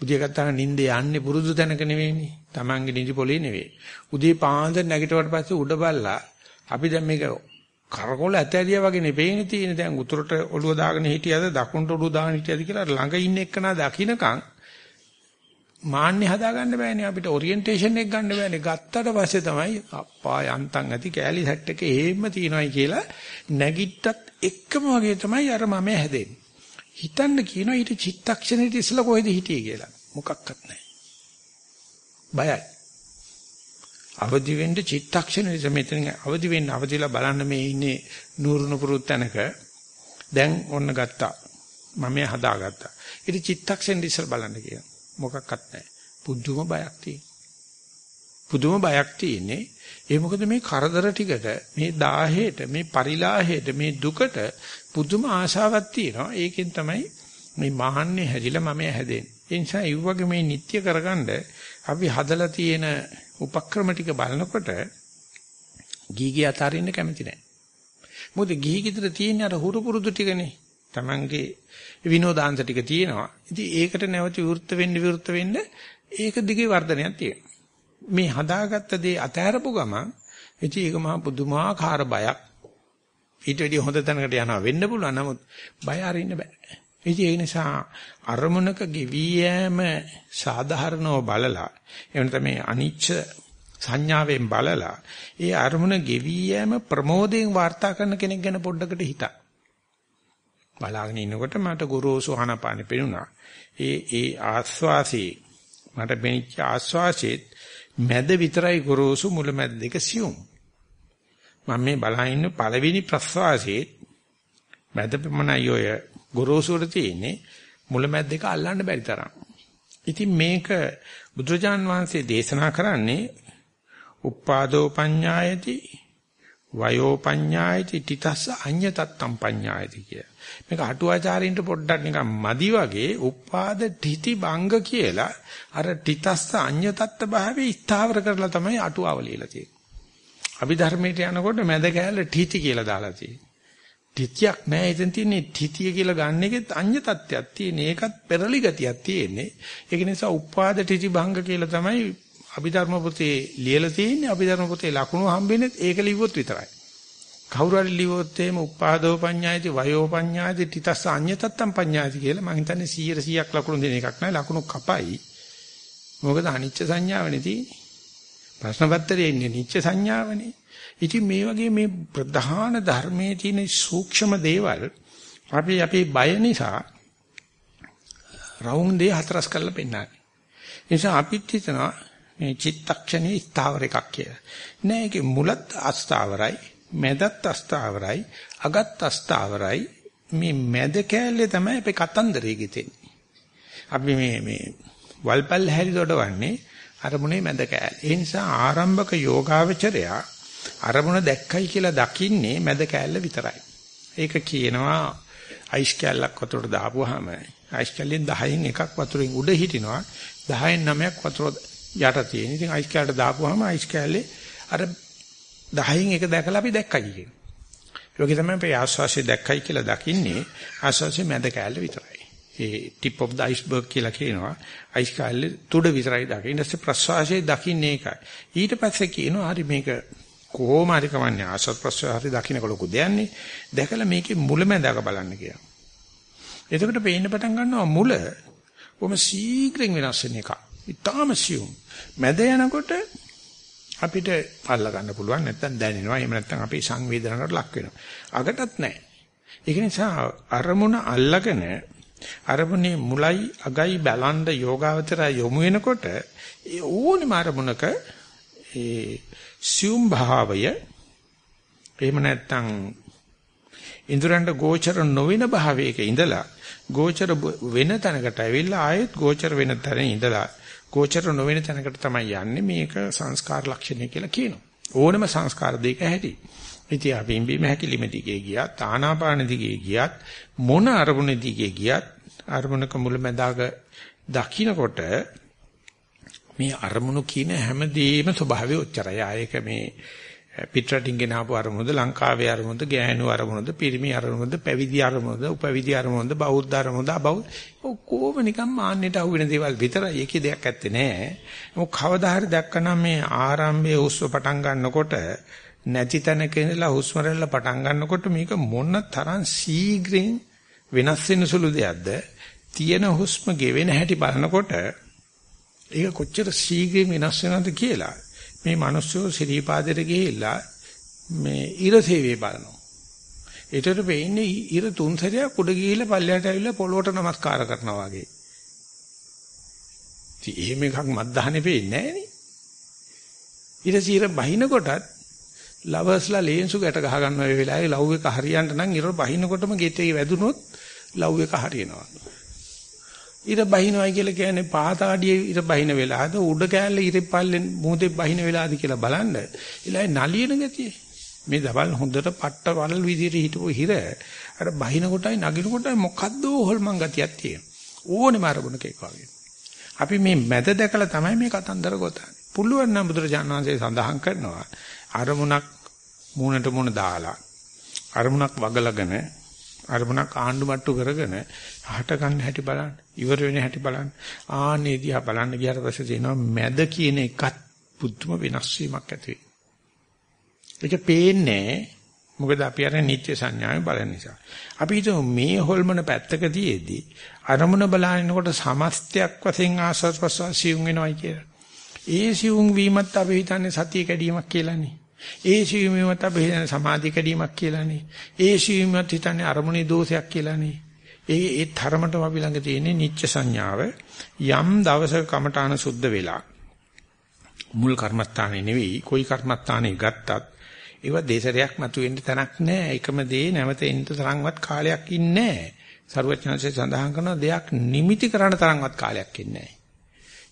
බුදිය ගත්තාම නිින්ද යන්නේ පුරුදු තැනක නෙවෙයිනේ. Tamange නිදි පොලේ නෙවෙයි. උදේ පාන්දර නැගිටවට පස්සේ උඩ බල්ලා අපි දැන් මේක කරකොල ඇතැරියා වගේ නෙපේන්නේ තියෙන දැන් උතුරට ඔළුව දාගෙන හිටියද දකුණට ඔළුව දාගෙන හිටියද කියලා ළඟ ඉන්න එක්කනා දකින්නකම් මාන්නේ හදාගන්න බෑනේ අපිට. ඔරියන්ටේෂන් එක ගන්න බෑනේ. ගත්තට පස්සේ තමයි අප්පා යන්තම් ඇති කෑලි සෙට් එක එහෙම තියෙනවායි කියලා නැගිට්ටත් එක්කම වගේ තමයි අර මම හැදෙන්නේ. හිතන්න කියනවා ඊට චිත්තක්ෂණෙට ඉස්සලා කොහෙද හිටියේ කියලා. මොකක්වත් නැහැ. බයයි. අවදි වෙන්න චිත්තක්ෂණ නිසා මෙතන අවදි වෙන්න අවදිලා බලන්න මේ ඉන්නේ නూరుණු පුරුත් තැනක. දැන් ඔන්න ගත්තා. මම හදාගත්තා. ඊට චිත්තක්ෂණ ඉස්සර බලන්න කියන මොකක්වත් නැහැ. පුදුම බයක් තියෙන පුදුම බයක් තියෙන්නේ ඒ මොකද මේ කරදර ටිකට මේ දාහයට මේ පරිලාහයට මේ දුකට පුදුම ආශාවක් තියෙනවා. ඒකෙන් තමයි මේ මහන්නේ හැදිලා මම හැදෙන්නේ. ඒ නිසා ඒ වගේ මේ නිත්‍ය කරගන්න අපි හදලා තියෙන උපක්‍රම ටික බලනකොට ගීගී අතාරින්න කැමති නැහැ. මොකද ගිහි ගෙදර තියෙන අර හුරු පුරුදු ටිකනේ. Tamange විනෝදාංශ ටික තියෙනවා. ඉතින් ඒකට නැවත විවෘත වෙන්න විවෘත වෙන්න ඒක දිගේ වර්ධනයක් තියෙනවා. මේ හදාගත්ත දේ අතහැරපු ගමන් ඉතින් ඒක මහා පුදුමාකාර බයක්. ඊට වැඩිය හොඳ තැනකට යනවා වෙන්න පුළුවන්. නමුත් බය අරින්න බෑ. ඉතින් ඒ නිසා අරමුණක ගෙවි යෑම සාධාරණව බලලා එහෙම තමයි අනිච්ච සංඥාවෙන් බලලා ඒ අරමුණ ගෙවි යෑම ප්‍රමෝදයෙන් වාර්තා කරන කෙනෙක් ගැන පොඩ්ඩකට හිතා. බලාගෙන ඉනකොට මට ගුරුසු හනපානේ පෙනුණා. ඒ ඒ ආස්වාසේ මට මෙනිච්ච ආස්වාසෙත් මැද විතරයි ගුරුසු මුල මැද දෙක සියුම්. මම මේ බලා ඉන්න පළවෙනි ප්‍රස්වාසයේ මැද පමණයි ඔය ගොරෝසුර තියෙන්නේ මුලමැද දෙක අල්ලන්න බැරි තරම්. ඉතින් මේක බුදුරජාන් වහන්සේ දේශනා කරන්නේ උපාදෝ පඤ්ඤායති වයෝ පඤ්ඤායති තිතස්ස අඤ්ඤතත්තම් පඤ්ඤායති කිය. මේක අටුවාචාරින්ට පොඩ්ඩක් නිකන් මදි වගේ උපාද තිති බංග කියලා අර තිතස්ස අඤ්ඤතත්ත භාවයේ ස්ථාවර කරලා තමයි අටුවාව ලියලා තියෙන්නේ. අභිධර්මයට යනකොට මැද කැලේ තිති කියලා දාලා තියෙන්නේ. තිතියක් නෑ එතන තියෙන්නේ තිතිය කියලා ගන්න එකෙත් අඤ්‍ය තත්ත්වයක් තියෙන. ඒකත් පෙරලි ගතියක් තියෙන්නේ. ඒක නිසා උපාද තිති භංග කියලා තමයි අභිධර්ම පොතේ ලියලා තියෙන්නේ. අභිධර්ම පොතේ ලකුණු හම්බෙන්නේ ඒක ලිව්වොත් විතරයි. කවුරු හරි ලිව්වොත් එහෙම උපාදෝ පඤ්ඤායති වයෝ පඤ්ඤායති තිතස්ස අඤ්‍ය තත්තම් පඤ්ඤායති කියලා මම හිතන්නේ 100 100ක් ලකුණු දෙන එකක් නෑ. ලකුණු කපයි. මොකද අනිච්ච සංඥාවනේ තියෙන්නේ. ප්‍රශ්න පත්‍රයේ ඉන්නේ නිච්ච සංඥාවනේ. ඉතින් මේ වගේ මේ ප්‍රධාන ධර්මයේ තියෙන සූක්ෂම දේවල් අපි අපේ බය නිසා රවුම් දෙය හතරස් කරලා පෙන්නන්නේ. ඒ නිසා අපිත් හිතනවා මේ චිත්තක්ෂණයේ ස්ථාවර එකක් කියලා. නෑ ඒකේ මුලත් අස්ථාවරයි, මැදත් අස්ථාවරයි, අගත් අස්ථාවරයි. මේ මැද කෑල්ලේ තමයි අපේ කතන්දරේ ගෙතෙන්නේ. අපි මේ මේ වල්පල් හැරි දොඩවන්නේ අරමුණේ මැද කෑල්ල. ඒ නිසා ආරම්භක යෝගාවචරයා අරමුණ දැක්කයි කියලා දකින්නේ මැද කෑල්ල විතරයි. ඒක කියනවා අයිස් කෑල්ලක් වතුරට දාපුවාම අයිස් කෑල්ලෙන් 10න් එකක් වතුරෙන් උඩ හිටිනවා 10න් 9ක් වතුර යට තියෙන. ඉතින් අයිස් කෑල්ලට දාපුවාම අයිස් කෑල්ලේ අර 10න් එක දැකලා අපි දැක්කයි කියන. ඒකේ තමයි අපි ආස්වාසිය දැක්කයි කියලා දකින්නේ ආස්වාසිය මැද කෑල්ල විතරයි. ඒ tip of the iceberg කියලා කියනවා. අයිස් කෑල්ලේ තුඩ විතරයි දකින්නේ. ඊට පස්සේ ප්‍රස්වාසයේ දකින්නේ ඒකයි. ඊට පස්සේ කියනවා හරි මේක කොහොම හරි කමන්නේ ආස්වාද ප්‍රස්වාස හරි දකින්නකොට ලොකු දෙයක්නේ. දැකලා මේකේ මුලැමැදක බලන්න කියනවා. එතකොට පේන්න පටන් ගන්නවා මුල කොහොම ශීඝ්‍රයෙන් වෙනස් වෙන එක. ඊටාම සියුම්. මැද යනකොට අපිට අල්ල ගන්න පුළුවන් නැත්නම් දැනෙනවා. එහෙම නැත්නම් අපි සංවේදනකට ලක් වෙනවා. අගටත් නැහැ. ඒක නිසා අරමුණ අල්ලගෙන අරමුණේ මුලයි අගයි බලන්ඩ යෝගාවචරය යොමු වෙනකොට ඒ ඕනෙම අරමුණක ඒ සියුම් භාවය එහෙම නැත්නම් ඉන්ද්‍රයන්ට ගෝචර නොවන භාවයක ඉඳලා ගෝචර වෙන තැනකට ඇවිල්ලා ආයෙත් ගෝචර වෙන තැන ඉඳලා ගෝචර නොවන තැනකට තමයි යන්නේ මේක සංස්කාර ලක්ෂණය කියලා කියනවා. ඕනම සංස්කාර දෙක ඇති. ඉතින් අපි ඉම්බීම හැකිලිම දිගේ ගියත් ආනාපාන දිගේ ගියත් මොන අරමුණ දිගේ ගියත් අරමුණක මුලැමැදාග දකින්නකොට මේ අරමුණු කියන හැමදේම ස්වභාවය ඔච්චරයි. ආයක මේ පිටරටින් ගෙන ආපු අරමුණද ලංකාවේ අරමුණද ගෑනු අරමුණද පිරිමි අරමුණද පැවිදි අරමුණද උපවිදි අරමුණද බෞද්ධ අරමුණද අබෞද්ධ ඔක්කොම නිකන් මාන්නයට අහු වෙන දේවල් විතරයි. ඒකේ දෙයක් ඇත්තේ නෑ. මොකද කවදා හරි දැක්කනම් මේ ආරම්භයේ හුස්ම පටන් ගන්නකොට නැති තැනක ඉඳලා හුස්ම රැල්ල පටන් ගන්නකොට මේක මොන තරම් ශීඝ්‍රයෙන් වෙනස් වෙන සුළු දෙයක්ද? තියෙන හුස්ම ගෙවෙන හැටි බලනකොට ඒක කොච්චර ශීඝ්‍රයෙන් වෙනස් වෙනවද කියලා මේ මිනිස්සු ශ්‍රීපාදයට ගිහිල්ලා මේ ඉර සේවය බලනවා. ඒතර වෙන්නේ ඉර තුන් සැරයක් උඩ ගිහිල්ලා පල්ලයට ඇවිල්ලා පොළොවට නමස්කාර කරනවා වගේ. ඉතින් එහෙම එකක් මත්දහනේ වෙන්නේ නැහැ නේ. ඉර සීර බහින කොටත් ලවර්ස්ලා ලේන්සු ගැට ගහ ගන්න වෙලාවේ ලව් එක හරියන්න නම් ඉර බහිනකොටම ගෙටේ වැදුනොත් ලව් එක හරියනවා. ඉර බහිනවයි කියලා කියන්නේ පහතාඩියේ ඉර බහින වෙලාවද උඩ කෑල්ලේ ඉර පල්ලෙන් මොහොතේ බහින වෙලාවද කියලා බලන්න. ඊළඟ නලියන ගතිය. මේ දවල් හොඳට පට්ට වල විදිහට හිටපු හිර අර බහින කොටයි නගින කොටයි මොකද්ද හොල්මන් ගතියක් තියෙනවා. ඕනෙම අරමුණක එක වගේ. අපි මේ මැද දැකලා තමයි මේ කතන්දර ගොතන්නේ. පුළුවන් නම් බුදුරජාණන් වහන්සේ සඳහන් කරනවා අරමුණක් මූණට මූණ දාලා අරමුණක් වගලගෙන අරමුණක් ආණ්ඩු මට්ටු කරගෙන හට ගන්න හැටි බලන්න ඉවර වෙන හැටි බලන්න ආන්නේ දිහා බලන්න ගියාට පස්සේ තියෙනවා මැද කියන එකත් බුද්ධම වෙනස් වීමක් ඇති වෙයි. ඒක පේන්නේ මොකද අපි අර නිත්‍ය සංඥාවෙන් බලන නිසා. අපි හිතමු මේ හොල්මන පැත්තක තියේදී අරමුණ බලනකොට සමස්තයක් වශයෙන් ආස්වාද ප්‍රසවාසියුම් වෙනවයි කියලා. ඒ සියුම් වීමත් අපි හිතන්නේ සතිය කැඩීමක් කියලානේ. ඒ ශීමීමත් අපි හිතන්නේ සමාධි කැඩීමක් කියලානේ. ඒ ශීමීමත් හිතන්නේ අරමුණේ දෝෂයක් කියලානේ. ඒ ඒ ධර්මතම අපි ළඟ තියෙන නිච්ච සංඥාව යම් දවසක කමඨාන සුද්ධ වෙලා මුල් කර්මස්ථානේ නෙවෙයි කොයි කර්මස්ථානේ ගත්තත් ඒව දේශරයක් මතුවෙන්න තැනක් නැහැ. එකම දේ නැවත එන්න තරම්වත් කාලයක් ඉන්නේ නැහැ. සරුවචනසේ සඳහන් කරන දෙයක් නිමිති කරන්න තරම්වත් කාලයක් ඉන්නේ නැහැ.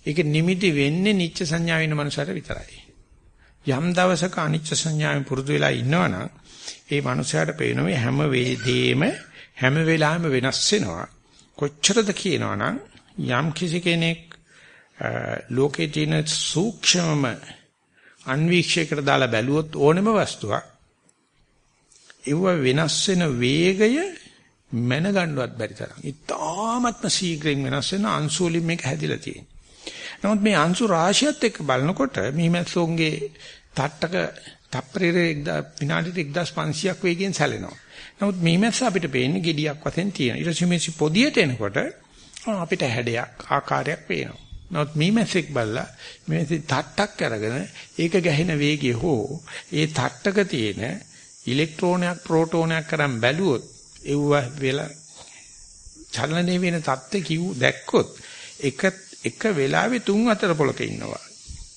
ඒක නිමිති වෙන්නේ නිච්ච සංඥා වෙන මනුස්සයට විතරයි. යම් දවසක අනිච්ච සංඥාවෙන් පුරුදු වෙලා ඉන්නවනම් ඒ මනුස්සයාට පේනවා හැම වේදේම හැම වෙලාවෙම වෙනස් වෙනවා. කොච්චරද කියනවනම් යම් කිසි කෙනෙක් ලෝකේ තියෙන සූක්ෂමම අන්වීක්ෂයකට දාලා බැලුවොත් ඕනෙම වස්තුවක් ඒව වෙනස් වෙන වේගය මැන ගන්නවත් බැරි තරම්. ඉතාමත්ම ශීඝ්‍රයෙන් වෙනස් වෙන අංශු වලින් මේක හැදිලා තියෙනවා. නමුත් මේ අංශු රාශියත් එක්ක බලනකොට මීමැස්සෝන්ගේ තට්ටක තප්පරේ විනාඩියට 1500ක් වේගයෙන් සැලෙනවා. නමුත් මීමැස්ස අපිට පේන්නේ gediyak වශයෙන් තියෙන. ඊට පස්සේ මේ පොදියට එනකොට අපිට හැඩයක් ආකාරයක් පේනවා. නමුත් මීමැස්සෙක් බලලා මේ තට්ටක් අරගෙන ඒක ගැහෙන වේගය හෝ ඒ තට්ටක තියෙන ඉලෙක්ට්‍රෝනයක් ප්‍රෝටෝනයක් කරන් බැලුවොත් ඒව වෙලා චලනය වෙන தත්ත්ව කිව් දැක්කොත් එක එක වෙලාවේ තුන් හතර පොලක ඉන්නවා.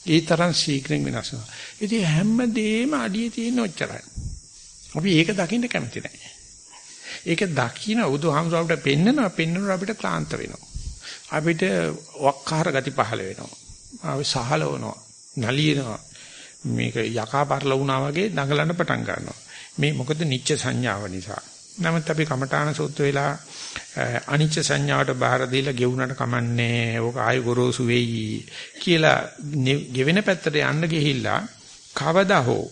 ඒ තරම් ශීඝ්‍රයෙන් වෙනස් වෙනවා. ඉතින් හැමදේම අඩියේ තියෙන ඔච්චරයි. අපි ඒක දකින්න කැමති නැහැ. ඒක දකින්න බුදුහාමුදුරුවන්ට පෙන්නනවා පෙන්නනවා අපිට ක්ලාන්ත වෙනවා. අපිට වක්කාර ගති පහළ වෙනවා. ආවේ සහලවනවා. නලියනවා. මේක යකා පරල වුණා වගේ දඟලන්න පටන් ගන්නවා. මේ මොකද නිච්ච සංඥාව නිසා. නමුත් අපි කමඨාන සූත්‍ර වෙලා අනිච්ච සංඥාවට බාර දීලා ගෙවුනට කමන්නේ. ඕක ආය ගොරෝසු වෙයි කියලා ගෙවෙන පැත්තට යන්න ගිහිල්ලා කවදා හෝ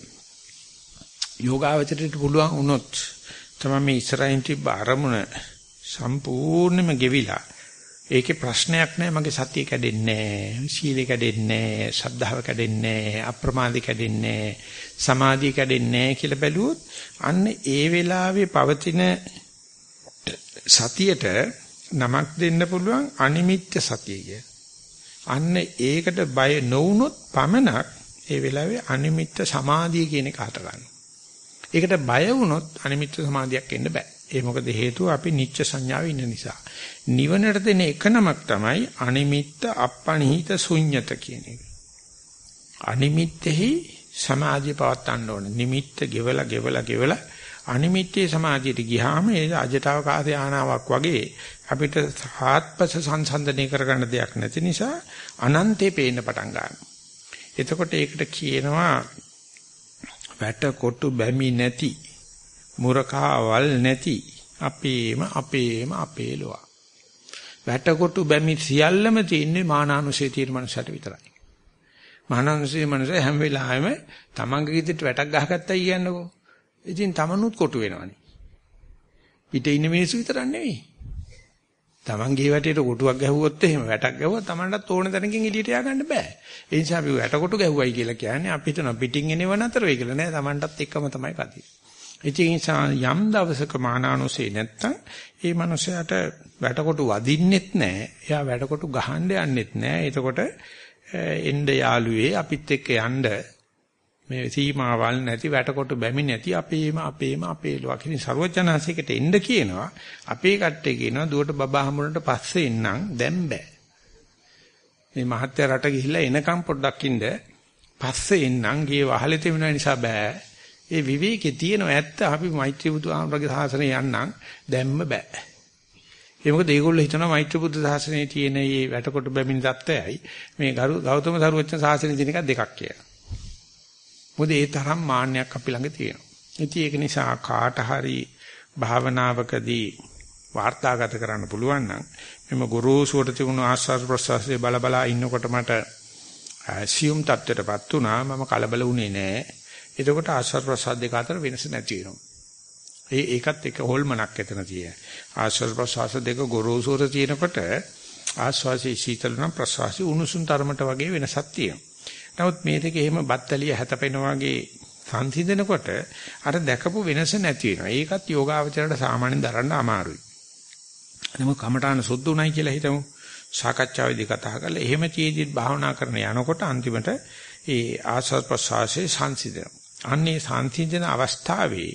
යෝගාවචරයට පුළුවන් වුණොත් තමයි මේ ඉස්සරහින් තිබ්බ අරමුණ සම්පූර්ණයෙන්ම ගෙවිලා ඒකේ ප්‍රශ්නයක් නැහැ මගේ සතිය කැඩෙන්නේ නැහැ සීලය කැඩෙන්නේ නැහැ ශ්‍රද්ධාව කැඩෙන්නේ නැහැ අප්‍රමාදී කැඩෙන්නේ නැහැ සමාධිය කැඩෙන්නේ නැහැ කියලා බැලුවොත් අන්න ඒ වෙලාවේ පවතින සතියට නමක් දෙන්න පුළුවන් අනිමිත්‍ය සතිය කිය. අන්න ඒකට බය නොවුනොත් පමණක් ඒ වෙලාවේ අනිමිත්‍ය සමාධිය කියන එක හට ගන්නවා. ඒකට බය වුණොත් අනිමිත්‍ය සමාධියක් එන්න බෑ. ඒ මොකද හේතුව අපි නිච්ච සංඥාවේ ඉන්න නිසා. නිවනට දෙන එක නමක් තමයි අනිමිත්ත අප්පනිහිත ශුන්්‍යත කියන එක. අනිමිත්තෙහි සමාධිය පවත්වන්න ඕනේ. නිමිත්ත ගෙවලා ගෙවලා ගෙවලා අනිමිත්තේ සමාධියට ගියාම ඒ අජටවකාශ යානාවක් වගේ අපිට හාත්පස සංසන්දනය කරගන්න දෙයක් නැති නිසා අනන්තේ පේන්න පටන් ගන්නවා. එතකොට ඒකට කියනවා වැට කොටු බැමි නැති මුරකාවල් නැති අපේම අපේම අපේ ලෝවා. වැටකොටු බැමි සියල්ලම තියෙන්නේ මානානුසය තියෙන මනසට විතරයි. මානානුසය මනස හැම වෙලාවෙම තමන්ගේ ගිතට වැටක් ගහගත්තා කියන්නකෝ. ඉතින් තමනුත් කොටු වෙනවනේ. පිටේ ඉන්න මිනිස්සු විතරක් නෙවෙයි. තමන්ගේ වැටේට කොටුවක් ගැහුවොත් එහෙම වැටක් ගැහුවා තමන්ටත් ඕන තැනකින් එළියට ය아가න්න බෑ. ඒ නිසා අපි වැටකොටු ගැහුවයි කියලා කියන්නේ අපිට නම් පිටින් එනව නතර වෙයි කියලා නෑ තමන්ටත් එකම තමයි කතිය. ඒ නිසා යම් දවසක මානානුසේ නැත්තම් ඒ මනුස්සයාට වැටකොටු වදින්නෙත් නෑ. එයා වැටකොටු ගහන්න යන්නෙත් නෑ. එතකොට එන්න යාළුවේ අපිත් එක්ක යන්න මේ සීමාවල් නැති වැටකොටු බැමි නැති අපේම අපේම අපේ ලෝක ඉතින් ਸਰවඥාසිකට එන්න කියනවා. අපේ කට්ටේ කියනවා දුවට බබා හමුනට පස්සේ එන්නම්. දැන් බෑ. මේ මහත්ය රට ගිහිල්ලා එනකම් පොඩ්ඩක් ඉන්න. පස්සේ එන්නම්. ගේ වහලෙ තෙමන නිසා බෑ. ඒ විවේකේ තියෙන ඇත්ත අපි මෛත්‍රී බුදුහාමරගේ සාසනේ යන්නම් දැම්ම බෑ ඒ මොකද ඒගොල්ලෝ හිතනවා මෛත්‍රී බුදු සාසනේ තියෙන මේ වැටකොටු බැමින් தත්ත්වයයි මේ ගෞතම සරුවච්චන් සාසනේ තියෙන එක දෙකක් කියලා මොකද ඒ තරම් මාන්නයක් අපි ළඟ තියෙනවා. ඉතින් ඒක නිසා කාට හරි භාවනාවකදී වාර්තාගත කරන්න පුළුවන් නම් මෙම ගුරුසුවට තිබුණු ආස්වාද ප්‍රසවාසයේ බල බලා ඉන්නකොට මට සියුම් තත්ත්වයටපත් වුණා මම කලබල වුණේ නෑ. එතකොට ආස්වාද ප්‍රසවාස දෙක අතර වෙනස නැති වෙනවා. ඒ ඒකත් එක හොල්මනක් එතන තියෙන. ආස්වාද ප්‍රසවාස දෙක ගොරෝසුර තියෙනකොට ආස්වාසී සීතල නම් ප්‍රසවාසී උණුසුම් තරමට වගේ වෙනසක් තියෙනවා. නමුත් මේ දෙකේ එහෙම බත්තලිය හැතපෙන වගේ සංසිඳනකොට අර දැකපු වෙනස නැති වෙනවා. ඒකත් යෝගාවචරයට සාමාන්‍යයෙන් දරන්න අමාරුයි. නමුත් කමඨාන සුද්ධුණයි කියලා හිතමු. සාකච්ඡාවේදී කතා කරලා එහෙම චීදිත් භාවනා කරන යනකොට අන්තිමට ඒ ආස්වාද ප්‍රසවාසයේ සංසිඳනවා. අන්නේ සංසිඳන අවස්ථාවේ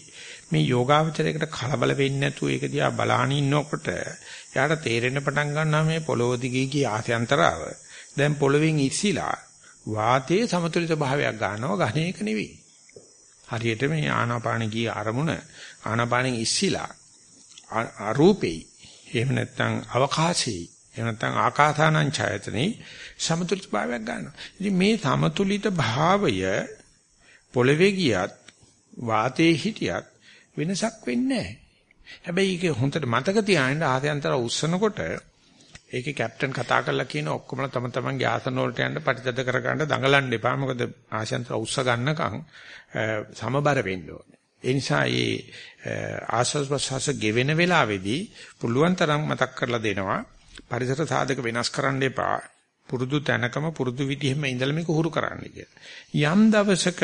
මේ යෝගාවචරයකට කලබල වෙන්නේ නැතුව ඒක දිහා බලාන ඉන්නකොට එයාට තේරෙන්න පටන් ගන්නවා මේ පොළොව දිගේ ගිය ආසයන්තරාව දැන් පොළවෙන් ඉස්සිලා වාතයේ සමතුලිත භාවයක් ගන්නවා ඝනේක නෙවෙයි. හරියට මේ ආනාපාන ගිය අරමුණ ආනාපානෙන් ඉස්සිලා අරූපේ එහෙම නැත්නම් අවකාශේ එහෙම නැත්නම් ආකාසානං ඡායතනේ සමතුලිත භාවයක් ගන්නවා. ඉතින් මේ සමතුලිත භාවය පොළවේ ගියත් වාතයේ හිටියත් වෙනසක් වෙන්නේ නැහැ. හැබැයි ඒක හොඳට මතක තියාගන්න ආසයන්තර උස්සනකොට ඒකේ කැප්ටන් කතා කරලා කියන ඔක්කොම තම තමන්ගේ ආසන වලට යන්න ප්‍රතිදද කරගන්න දඟලන්න එපා. මොකද ආශයන්තර උස්ස ගන්නකම් සමබර වෙන්න ඕනේ. ඒ නිසා මේ ආශස් ප්‍රසවාස ගෙවෙන වෙලාවේදී පුළුවන් තරම් මතක් කරලා දෙනවා. පරිසර සාධක වෙනස් කරන්න එපා. පුරුදු තැනකම පුරුදු විදිහෙම ඉඳලා මේක හුරු කරන්න කියලා. යම් දවසක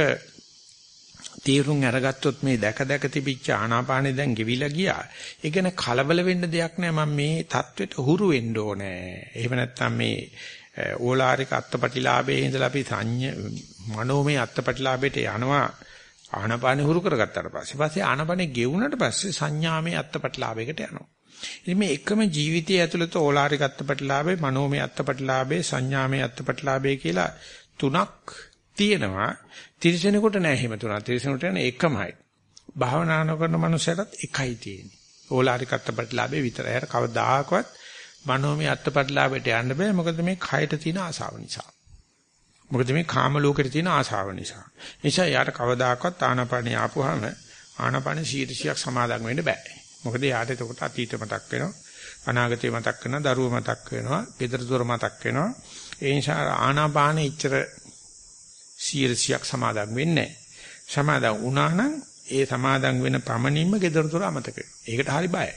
තීරුම් අරගත්තොත් මේ දැක දැක තිබිච්ච ආනාපානෙ දැන් ගෙවිලා ගියා. ඒ කියන්නේ කලබල වෙන්න දෙයක් නෑ මම මේ தത്വෙට හුරු වෙන්න ඕනේ. එහෙම නැත්නම් මේ ඕලාරික අත්පටිලාභයේ ඉඳලා අපි සංඤ මනෝමය අත්පටිලාභයට යනවා ආනාපානෙ හුරු කරගත්තාට පස්සේ. පස්සේ ආනාපානෙ ගෙවුනට පස්සේ සංඥාමය අත්පටිලාභයකට යනවා. ඉතින් මේ එකම ජීවිතයේ ඇතුළත ඕලාරික අත්පටිලාභේ, මනෝමය අත්පටිලාභේ, සංඥාමය අත්පටිලාභේ කියලා තුනක් තියෙනවා. තිරිසනෙකුට නෑ එහෙම තුනක්. තිරිසනෙකුට යන එකමයි. භාවනා නොකරන මනුස්සයටත් එකයි තියෙන්නේ. ඕලාරික අත්පත්ලාභේ විතරයි. අර කවදාකවත් මනෝමය අත්පත්ලාභයට යන්න බෑ. මොකද මේ කයට තියෙන ආසාව නිසා. මොකද මේ කාම ලෝකෙට තියෙන ආසාව නිසා. නිසා යාට කවදාකවත් ආනාපානිය ආපුවාම ආනාපාන ශීර්ෂයක් සමාදන් වෙන්න බෑ. මොකද යාට එතකොට අතීත මතක් වෙනවා. අනාගතේ මතක් වෙනවා, දරුව මතක් වෙනවා, ගෙදර දොර මතක් වෙනවා. ඒ නිසා ආනාපානෙ ඉච්චර සියලසියක් සමාදන් වෙන්නේ නැහැ. සමාදන් වුණා නම් ඒ සමාදන් වෙන පමණින්ම ගෙදර දොර අමතක වෙනවා. ඒකට හරි බයයි.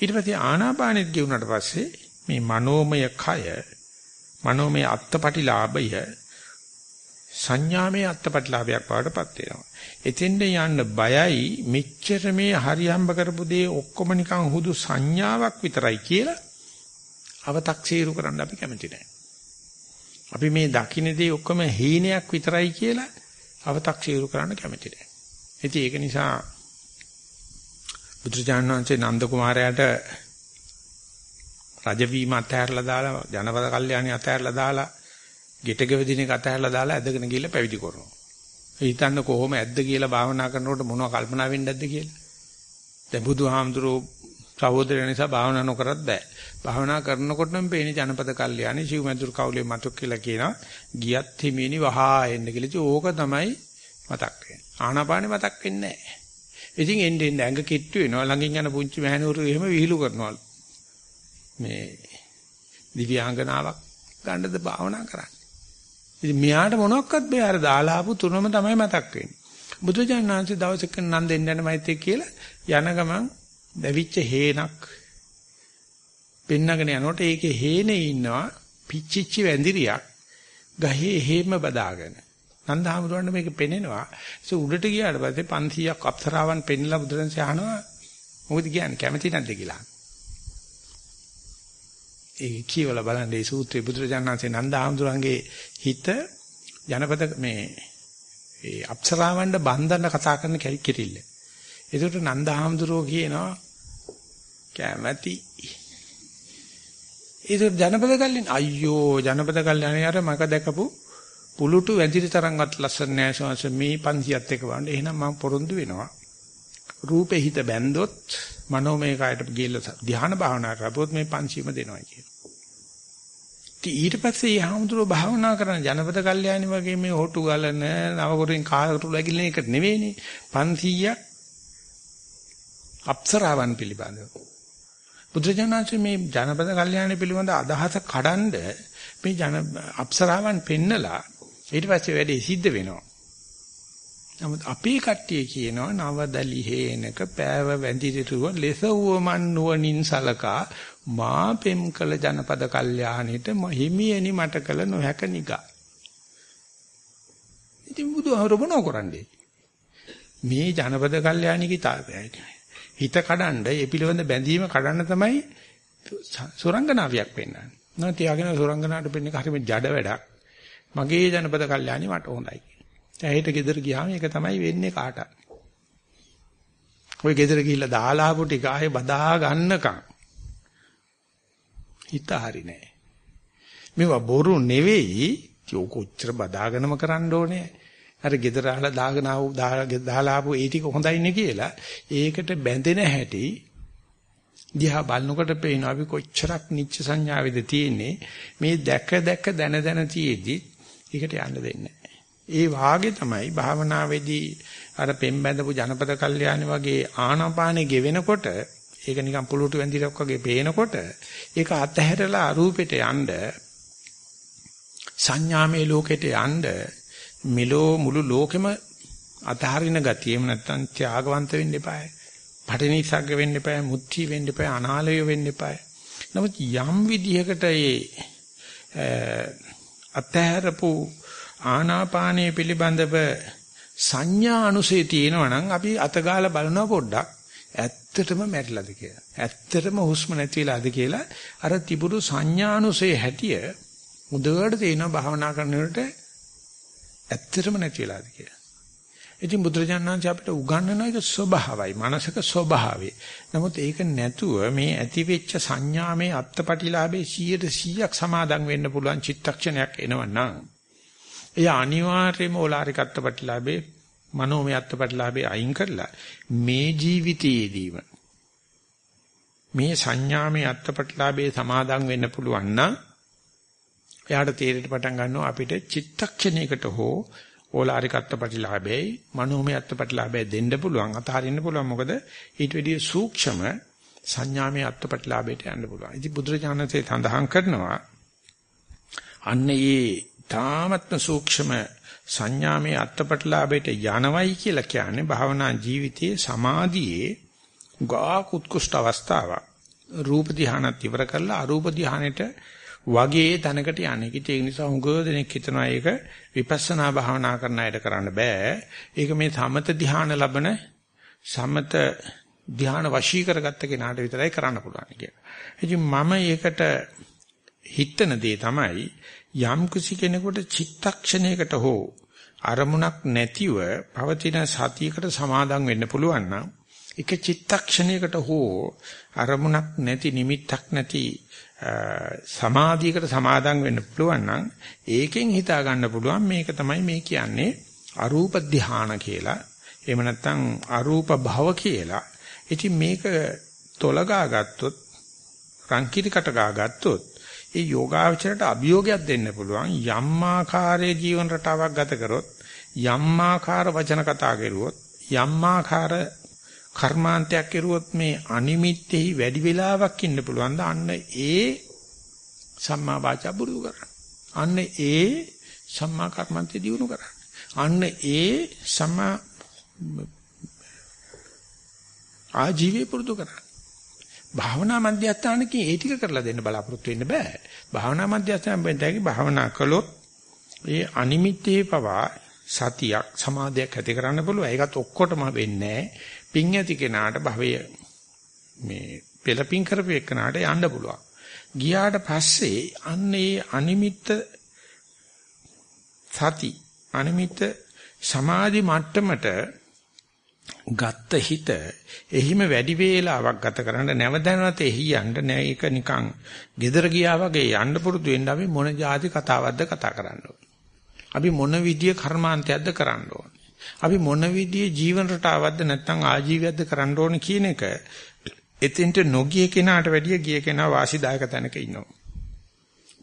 ඊට පස්සේ ආනාපානෙත් ගෙවුනට පස්සේ මේ මනෝමය කය මනෝමය අත්පටිලාභය සංඥාමය අත්පටිලාභයක් වඩටපත් වෙනවා. එතෙන්ද යන්න බයයි මෙච්චර මේ හරියම්බ කරපු දේ ඔක්කොම නිකන් හුදු සංඥාවක් විතරයි කියලා අව탁සීරු කරන්න අපි කැමති නැහැ. අපි මේ දකින්නේ ඔක්කොම හීනයක් විතරයි කියලා අව탁සීරු කරන්න කැමති නැහැ. ඉතින් ඒක නිසා බුදුරජාණන් වහන්සේ නන්ද කුමාරයාට රජවීම අතහැරලා දාලා ජනපද කල්යාණි අතහැරලා දාලා ගෙටගෙවදින එක අතහැරලා දාලා ඇදගෙන ගිහිල්ලා පැවිදි කරනවා. හිතන්න කොහොම ඇද්ද කියලා භාවනා කරනකොට මොනව කල්පනා වෙන්නේ නැද්ද කියලා. දැන් බුදුහාමුදුරෝ සහෝදරය නිසා භාවනා නොකරත් බෑ. භාවනා කරනකොටම පේන්නේ ජනපද කල්යාණි ශිවමෙදුරු කවුලේ මතක් කියලා කියනවා. ගියත් හිමිනි වහා එන්න කියලා. ඕක තමයි මතක් වෙන්නේ. ආනාපානෙ මතක් වෙන්නේ නැහැ. ඉතින් එන්නේ එන්නේ ඇඟ කිට්ටු වෙනවා. ළඟින් යන පුංචි මහණුරු එහෙම විහිළු කරනවා. මේ දිව්‍යාංගනාවක් ගන්නද භාවනා කරන්නේ. ඉතින් මෙයාට මොනක්වත් බෑ අර දාලා ආපු තුනම තමයි මතක් වෙන්නේ. බුදුජානනාංශ දවසක නන්දෙන් යන මෛත්‍රී කියලා යන ගමන් දැවිච්ච හේනක් පෙන්නගෙන යනකොට ඒකේ හේනේ ඉන්නවා පිච්චිච්ච වැඳිරියක් ගහේ හේම බදාගෙන. නන්දහාමුදුරන්ට මේක පෙනෙනවා. ඒ උඩට ගියාට පස්සේ 500ක් අප්සරාවන් පෙන්නලා බුදුරන්සේ අහනවා මොකද කියන්නේ කැමති නැද්ද කියලා. ඒ කියවලා බලන්න මේ සූත්‍රයේ බුදුරජාණන්සේ නන්දහාමුදුරන්ගේ හිත ජනපද මේ ඒ අප්සරාවන්ට බන්ධන කතා කරන කෙරිල්ල. ඒකට නන්දහාමුදුරෝ කියනවා කැමැති. ඒක ජනපද කල්යන අයියෝ ජනපද කල්යනයට මක දැකපු පුලුටු වැඳිරි තරම්වත් ලස්සන නෑ සෝන්ස මේ 500ත් එක වань එහෙනම් මම පොරොන්දු වෙනවා. රූපේ හිත බැන්දොත් මනෝමය කායට ගිහිල්ලා ධ්‍යාන භාවනාවට අපොත් මේ 500ම දෙනවා කියන. ඉතින් ඊට පස්සේ යහමුදුරෝ භාවනා කරන ජනපද කල්යاني වගේ මේ හොටු ගලන නවකරෙන් කාලකට ලැගිලන එක නෙවෙයිනේ 500ක් අප්සරාවන් පිළිබඳව. බුදුජානනාංශ මේ ජනපද කල්යාණි පිළිබඳ අදහස කඩන්ඩ මේ ජන අප්සරාවන් පෙන්නලා ඊට පස්සේ වැඩේ සිද්ධ වෙනවා. නමුත් අපේ කට්ටිය කියනවා නවදලි හේනක පෑව වැඳිරිරුව ලෙසවුවමන් නුවණින් සලකා මා පෙම් කළ ජනපද කල්යාණිට හිමියනි මට කළ නොහැක නිගා. ඉතින් බුදුහාර මොනව කරන්නේ? මේ ජනපද කල්යාණි කිතාවයි. හිත කඩන්න ඒ පිළිවෙඳ බැඳීම කඩන්න තමයි සුරංගනාවියක් පෙන්වන්නේ. නැත්නම් තියාගෙන සුරංගනාවට පෙන්නේ හරිම ජඩ වැඩක්. මගේ ජනපද කල්යාණි මට හොඳයි. ඇයිට ගෙදර ගියාම ඒක තමයි වෙන්නේ කාටත්. ඔය ගෙදර ගිහිල්ලා දාලා ආපු ටික ආයේ බදා ගන්නකම් හිත හරි නෑ. මේවා බොරු නෙවෙයි. ඒක කොච්චර බදාගෙනම කරන්න ඕනේ. අර ගෙදර අහලා දාගෙන ආව දාලා ආපු ඒ ටික හොඳයිනේ කියලා ඒකට බැඳෙන හැටි දිහා බලනකොට පේනවා අපි කොච්චරක් නිච්ච සංඥාවේද තියෙන්නේ. මේ දැක දැක දන දන තියේදී ඒකට යන්න දෙන්නේ ඒ වාගේ තමයි භාවනාවේදී අර පෙම් බැඳපු ජනපද කල්යාණි වගේ ආනාපානෙ ගෙවෙනකොට ඒක නිකන් පුලුටු වැඳිරක් වගේ පේනකොට ඒක අතහැරලා අරූපෙට යන්න සංඥාමේ ලෝකෙට යන්න මෙලෝ මුළු ලෝකෙම අතහරින ගතිය එහෙම නැත්නම් ත්‍යාගවන්ත වෙන්න එපායි. පටිනිසග්ග වෙන්න එපායි, මුත්‍ති වෙන්න එපායි, අනාලය වෙන්න එපායි. නමුත් යම් විදිහකට ඒ අතහැරපු ආනාපානයේ පිළිබඳව සංඥා අනුසය තියෙනවා නම් අපි අතගාලා බලනවා පොඩ්ඩක් ඇත්තටම මැරිලාද කියලා. ඇත්තටම හුස්ම නැති වෙලාද කියලා අර තිබුණු සංඥානුසය හැටිය මුදවට තේනවා භාවනා කරනකොට ඇත්තටම නැති වෙලාද කියලා. ඉතින් බුදුරජාණන් අපිට උගන්වන එක ස්වභාවයි, මානසික ස්වභාවය. නමුත් ඒක නැතුව මේ ඇතිවෙච්ච සංඥාමේ අත්පටිලාභේ 100%ක් සමාදන් වෙන්න පුළුවන් චිත්තක්ෂණයක් එනවනම් ඒ අනිවාර්යයෙන්ම ඕලාරික අත්පටිලාභේ මනෝමය අත්පටිලාභේ අයින් කරලා මේ ජීවිතයේදීම මේ සංඥාමේ අත්පටිලාභේ සමාදන් වෙන්න පුළුවන් නම් එයාට තීරයට පටන් ගන්නවා අපිට චිත්තක්ෂණයකට හෝ ඕලාරික අත්පටිලාභයයි මනෝමය අත්පටිලාභයයි දෙන්න පුළුවන් අතහරින්න පුළුවන් මොකද ඊට වැඩිය සූක්ෂම සංඥාමය අත්පටිලාභයට යන්න පුළුවන්. ඉතින් බුදුරජාණන්සේ සඳහන් කරනවා අන්න ඒ තාමත්ම සූක්ෂම සංඥාමේ අත්පටලාභයට යනවයි කියලා කියන්නේ භාවනා ජීවිතයේ සමාධියේ ගා කුත්කුෂ්ඨ අවස්ථාවක්. රූප ධානයත් ඉවර කරලා අරූප ධානයට වගේ තැනකට යන්නේ. ඒ නිසා හුඟ දෙනෙක් හිතනවා ඒක විපස්සනා භාවනා කරන අයට කරන්න බෑ. ඒක මේ සමත ධාන ලබන සමත ධාන වශී කරගත්ත කෙනාට විතරයි කරන්න පුළුවන් කියලා. ඉතින් මම ඒකට හිතන දේ තමයි යම් කිසි කෙනෙකුට චිත්තක්ෂණයකට හෝ අරමුණක් නැතිව පවතින සතියකට සමාදම් වෙන්න පුළුවන් නම් එක චිත්තක්ෂණයකට හෝ අරමුණක් නැති නිමිත්තක් නැති සමාධියකට සමාදම් වෙන්න පුළුවන් නම් ඒකෙන් හිතා ගන්න පුළුවන් මේක තමයි මේ කියන්නේ අරූප ධානා කියලා. එහෙම නැත්නම් අරූප භව කියලා. ඉතින් මේක තොලගා ගත්තොත් රංකිරිකට ගා ගත්තොත් ඒ යෝගාවචරයට අභියෝගයක් දෙන්න පුළුවන්. යම් ආකාරයේ ජීවන රටාවක් ගත කරොත් යම් ආකාර වචන කතා කරුවොත් යම් ආකාර කර්මාන්තයක් කෙරුවොත් මේ අනිමිත්තෙහි වැඩි වෙලාවක් ඉන්න පුළුවන් ද අන්න ඒ සම්මා වාචා බුරු කරන්න. අන්න ඒ සම්මා කර්මන්තය දිනු කරන්න. අන්න ඒ සම්මා ආජීවය පුරුදු කරන්න. භාවනා මධ්‍යස්ථානකේ ඒ ටික කරලා දෙන්න බලාපොරොත්තු වෙන්න බෑ. භාවනා මධ්‍යස්ථාන බෙන්දගේ භාවනා කළොත් ඒ අනිමිත්තේ පවා සතියක් සමාධියක් ඇති කරන්න පුළුවන්. ඒකත් ඔක්කොටම වෙන්නේ පිං ඇති කෙනාට භවය මේ පෙළපින් කරපු එකනට යන්න පුළුවන්. ගියාට පස්සේ අන්න ඒ අනිමිත්ත සති අනිමිත්ත සමාධි මට්ටමට ගත්ත හිත එහිම වැඩි වේලාවක් ගත කරන්න නැවදැනවත් එහි යන්න නෑ ඒක නිකන් gedara ගියා වගේ යන්න පුරුදු වෙන්න අපි මොන જાති කතාවක්ද කතා කරන්න අපි මොන විදිය කර්මාන්තයක්ද කරන්න අපි මොන විදිය ජීවන රටාවක්ද නැත්නම් ආජීවයක්ද කරන්න ඕන කියන එක එතෙන්ට නොගිය කෙනාට වැඩිය ගිය කෙනා වාසිදායක තැනක ඉන්නවා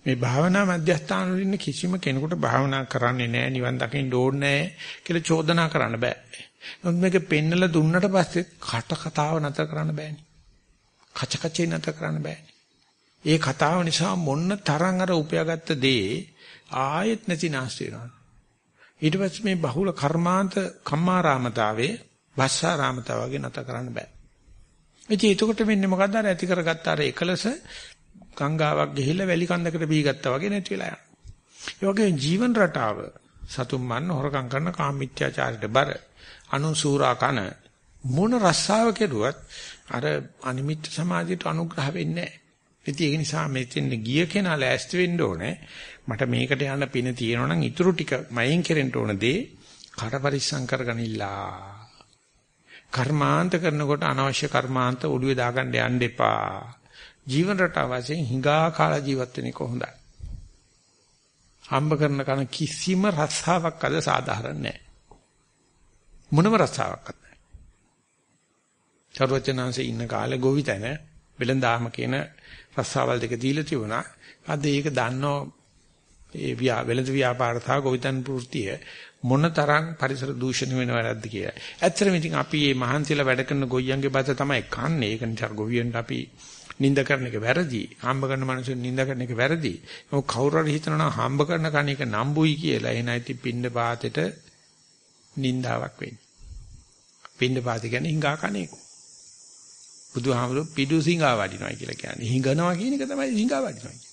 මේ භාවනා මධ්‍යස්ථාන වල ඉන්න කිසිම කෙනෙකුට භාවනා කරන්නේ නැහැ නිවන් දකින්න ඕනේ නැහැ කියලා චෝදනා කරන්න බෑ නමුත් මේක පෙන්නලා දුන්නට පස්සේ කට කතාව නැතර කරන්න බෑනේ. කච කචේ නැතර කරන්න බෑනේ. ඒ කතාව නිසා මොන්න තරම් අර උපයාගත්ත දේ ආයෙත් නැති නැස් වෙනවා. ඊට පස්සේ මේ බහුල කර්මාන්ත කම්මාරාමතාවේ භස්සාරාමතාව වගේ නැතර කරන්න බෑ. ඉතින් එතකොට වෙන්නේ මොකද්ද අර ඇති කරගත්ත අර එකලස ගංගාවක් ගිහිල්ලා වැලි කන්දකට බීගත්තා වගේ නැති වෙලා යනවා. ඒ වගේ ජීවන රටාව සතුම් මන්න හොරකම් කරන කාමීත්‍යාචාරයට බර අනුසූරා කන මොන රස්සාව කෙරුවත් අර අනිමිත් සමාධියට අනුග්‍රහ වෙන්නේ නැහැ. ඒක නිසා මෙතෙන් ගිය කෙනා ලෑස්ති වෙන්න ඕනේ. මට මේකට යන්න පින තියෙනවා නම් ඊටු ටික මයෙන් කෙරෙන්න ඕන දේ කඩ පරිස්සම් කරගනිලා. කර්මාන්ත කරනකොට අනවශ්‍ය කර්මාන්ත ඔළුවේ දාගන්න යන්න එපා. ජීවන රටාව වශයෙන් හිඟා කාලා ජීවත් වෙන එක හොඳයි. හම්බ කරන කන කිසිම රස්සාවක් අද සාධාරණ නැහැ. මොනම රස්සාවක්වත් නැහැ. චරවචනාංශේ ඉන්න කාලේ ගොවිතැන වෙලඳාම කියන රස්සාවල් දෙක දීලා තිබුණා. අද ඒක දන්නෝ ඒ ව්‍යා වෙලඳ ව්‍යාපාර සහ ගොවිතැන් වෘත්තිය මොනතරම් පරිසර දූෂණය වෙනවද කියලා. ඇත්තටම ඉතින් අපි මේ මහන්සියලා වැඩ කරන ගොයියන්ගේ බත තමයි කන්නේ. ඒක නිසා ගොවියන්ට අපි නිඳ කරන එක වැරදි. හම්බ කරන මිනිස්සුන් නිඳ කරන එක වැරදි. මොකද කවුරු හරි හිතනවා හම්බ කරන කණ එක නම්බුයි කියලා. එහෙනම් ඉතින් පින්න පාතේට නින්දාවක් වෙන්නේ. පින්න පාති කියන්නේ හිඟා කණේක. බුදුහාමුදුරු පිඩු සිඟා වඩිනවා කියලා කියන්නේ. හිඟනවා කියන එක තමයි හිඟා වඩිනවා කියන්නේ.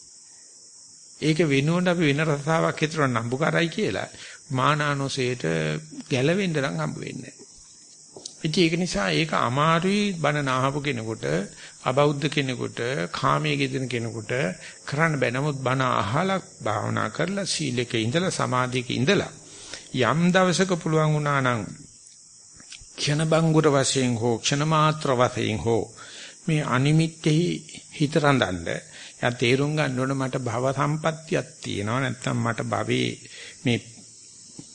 ඒක වෙනුවට අපි වෙන රසාවක් හිතන නම්බුකාරයි කියලා මානානෝසයට ගැලවෙන්න නම් හම්බ වෙන්නේ නැහැ. ඒක නිසා ඒක අමාරුයි බණ නාහපු කෙනෙකුට අබෞද්ධ කෙනෙකුට කාමයේ ගෙදෙන කෙනෙකුට කරන්න බෑ. නමුත් බණ අහලා භාවනා කරලා සීලෙක ඉඳලා සමාධියක ඉඳලා යම් දවසක පුළුවන් වුණා නම් ක්ෂණ බංගුර වශයෙන් හෝ ක්ෂණ මාත්‍ර වශයෙන් හෝ මේ අනිමිත්තෙහි හිත රඳන්න යා තේරුම් ගන්න ඕන මට භව සම්පත්තියක් තියෙනවා නැත්නම් මට භවයේ මේ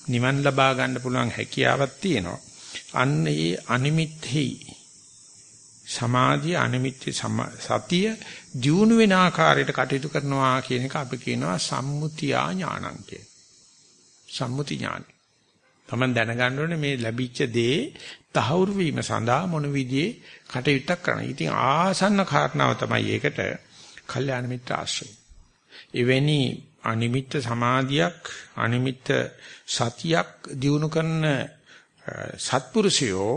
නිවන් ලබා ගන්න පුළුවන් හැකියාවක් තියෙනවා. අන්න ඒ අනිමිත්ෙහි සමාධිය අනිමිත්‍ය සතිය දියුණු වෙන ආකාරයට කටයුතු කරනවා කියන එක අපි කියනවා සම්මුතියා ඥානං කිය. සම්මුති ඥානයි. තමන් දැනගන්න ඕනේ මේ ලැබිච්ච දේ තහවුරු වීම සඳහා මොන විදිහේ කටයුත්තක් කරන්න. ඉතින් ආසන්න කාරණාව තමයි ඒකට කල්යාණ මිත්‍ර ආශ්‍රය. එවැනි අනිමිත්ත සමාධියක් අනිමිත්ත සතියක් දිනු කරන සත්පුරුෂයෝ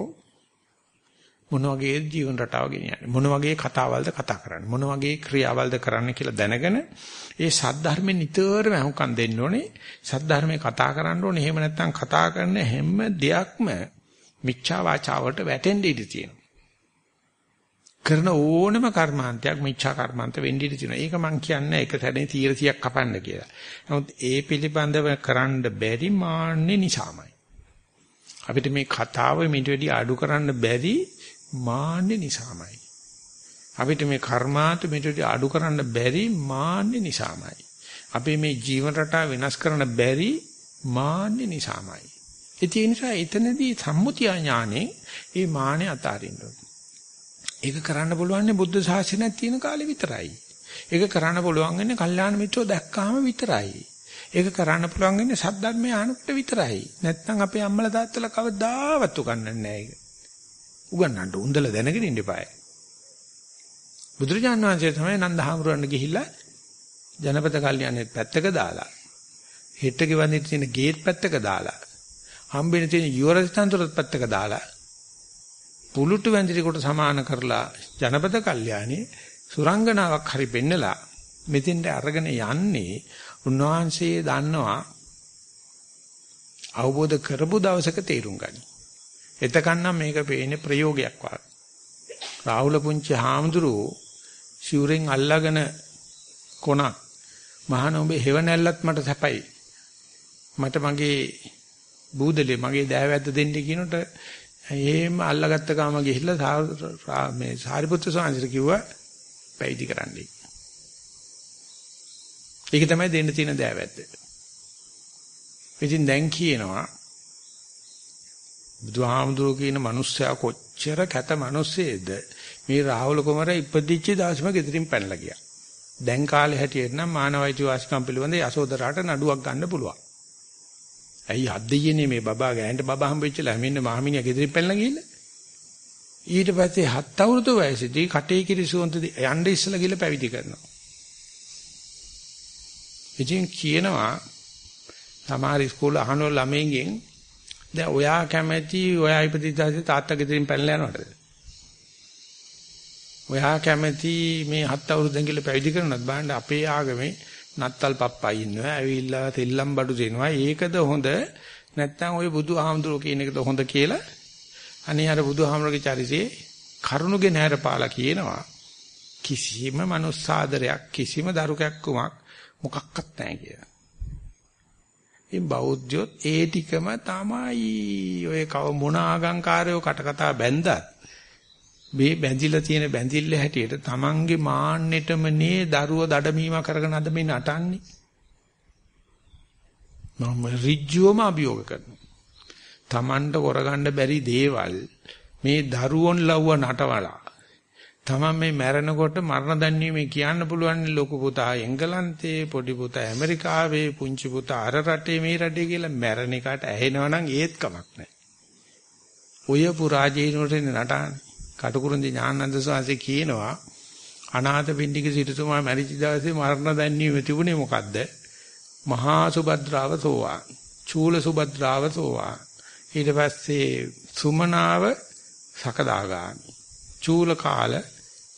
මොන වගේ ජීවන රටාව ගෙනියන්නේ? මොන වගේ කතාවල්ද කතා කරන්නේ? මොන වගේ ක්‍රියාවල්ද කරන්න කියලා දැනගෙන ඒ සද්ධර්මෙන් නිතරම අහුම්කම් දෙන්න ඕනේ. සද්ධර්මේ කතා කරන්න ඕනේ. එහෙම නැත්නම් කතා කරන හැම දෙයක්ම මිච්ඡා වාචාවට වැටෙන්න ඉඩ තියෙනවා. කරන ඕනම කර්මාන්තයක් මිච්ඡා කර්මාන්ත වෙන්න ඉඩ තියෙනවා ඒක මම කියන්නේ එක සැරේ 100ක් කපන්න කියලා නමුත් ඒ පිළිබඳව කරන්න බැරි මාන්නේ නිසාමයි අපිට මේ කතාව මිට වැඩි අඩු කරන්න බැරි මාන්නේ නිසාමයි. අපිට මේ කර්මාන්ත මෙතනදි අඩු කරන්න බැරි මාන්නේ නිසාමයි. අපේ මේ ජීවන රටාව වෙනස් කරන්න බැරි මාන්නේ නිසාමයි. ඒ නිසා එතනදී සම්මුතිය ඥානේ මේ මාන්නේ අතාරින්න ඒක කරන්න පුළුවන් බුද්ධ ශාසනයක් තියෙන කාලේ විතරයි. ඒක කරන්න පුළුවන් වෙන්නේ කල්යාණ මිත්‍රෝ දැක්කාම විතරයි. ඒක කරන්න පුළුවන් වෙන්නේ සද්ධර්මයේ ආනකට විතරයි. නැත්නම් අපේ අම්මලා තාත්තලා කවදාවත් උගන්වන්නේ නැහැ ඒක. උගන්නන්න උන්දල දැනගෙන ඉන්න eBay. බුදුරජාන් වහන්සේ තමයි නන්දහාමුදුරන් ගිහිල්ලා ජනපද කල්යන්නේ පැත්තක දාලා හෙට්ට ගෙවන්නේ තියෙන ගේට් පැත්තක දාලා හම්බෙන්න තියෙන යුවරජතන්තරත් පැත්තක දාලා පුලුටු වැඳිරි කොට සමාන කරලා ජනපද කල්යාණේ සුරංගනාවක් හරි පෙන්නලා මෙතෙන්ට අරගෙන යන්නේ උන්වහන්සේ දන්නවා අවබෝධ කරපු දවසක තේරුම් ගනි. එතකන්නම් මේක පේන්නේ ප්‍රයෝගයක් වගේ. රාහුල පුංචි හාමුදුරුවෝ ශිවරෙන් අල්ලාගෙන කොනක් මහාන ඔබේ හෙව නැල්ලත් මට සැපයි. මට මගේ බූදලේ මගේ දෑවැද්ද දෙන්න කියනට එහෙම අල්ලාගත්ත ගාම ගිහිල්ලා මේ සාරිපුත්‍ර ස්වාමීන් කිව්වා පැවිදි කරන්නයි. ඒක තමයි දෙන්න තියෙන දෑවැද්ද. ඉතින් දැන් කියනවා බුදුහාමුදුරුවෝ කියන මිනිස්සයා කොච්චර කැත මිනිස්සෙද මේ රාහුල කුමාරයා ඉපදිච්ච දවසම ගෙදරින් පැනලා ගියා. දැන් කාලේ හැටියට නම් මානවයිති වාසිකම් පිළිබඳ යසෝදරාට නඩුවක් ගන්න පුළුවන්. ඇයි අද්දෙයනේ මේ බබා ගෑනට බබා හම්බෙච්චලා මෙන්න මහමිනියා ගෙදරින් පැනලා ගිහිල්ලා. ඊට පස්සේ හත් අවුරුදු වයසේදී කටේ කිරිසුවන්ත යන්න ඉස්සලා ගිහලා පැවිදි කරනවා. ඉතින් කියනවා සමහර ඉස්කෝල අහන ළමයින්ගෙන් දැන් ඔයා කැමැති ඔයා ඉපදිච්චාසේ තාත්තා ගෙදරින් පැනලා යනවටද? ඔයා කැමැති මේ හත් අවුරුද්දෙන් කියලා පැවිදි කරනවත් බලන්න අපේ ආගමේ නත්තල් පප්පා ඉන්නවා ඇවිල්ලා තෙල්ලම් බඩු දෙනවා. ඒකද හොඳ. නැත්නම් ওই බුදුහාමුදුරුවෝ කියන එකද හොඳ කියලා. අනේ අර බුදුහාමුදුරුවෝගේ චරිතේ කරුණුගේ නැරපාලා කියනවා. කිසිම මනුස්සාදරයක් කිසිම දරුකැක්කුමක් මොකක්වත් නැහැ කියලා. ඉතින් බෞද්ධයොත් ඒ ටිකම තමයි. ඔය කව මොන ආගංකාරයෝ කටකතා බැන්දත් මේ බැඳිලා තියෙන බැඳිල්ල හැටියට Tamange මාන්නෙටම නේ දරුව දඩමීම කරගෙන අද මේ නටන්නේ මම රිජ්ජුවම අභියෝග කරනවා Tamanට කරගන්න බැරි දේවල් මේ දරුවොන් ලව්ව නටවලා තමන් මේ මැරෙනකොට මරණ දඬුවමේ කියන්න පුළුවන් ලොකු පුතා එංගලන්තේ පොඩි පුතා ඇමරිකාවේ පුංචි පුතා අර රටේ මේ රටේ කියලා මැරෙන එකට ඇහෙනවනම් ඒත් කමක් නැහැ. ඔය පුරාජේනෝට නටානේ. කටුකුරුන්දි ඥානන්ද සාංශේ කියනවා අනාථ පින්ඩික සිටුතුමා මැරිච්ච දවසේ මරණ දඬුවම තිබුණේ මොකද්ද? මහා සුභද්‍රාව සෝවා. චූල සුභද්‍රාව සෝවා. ඊට පස්සේ සුමනාව සකදාගාමි. චූල කාල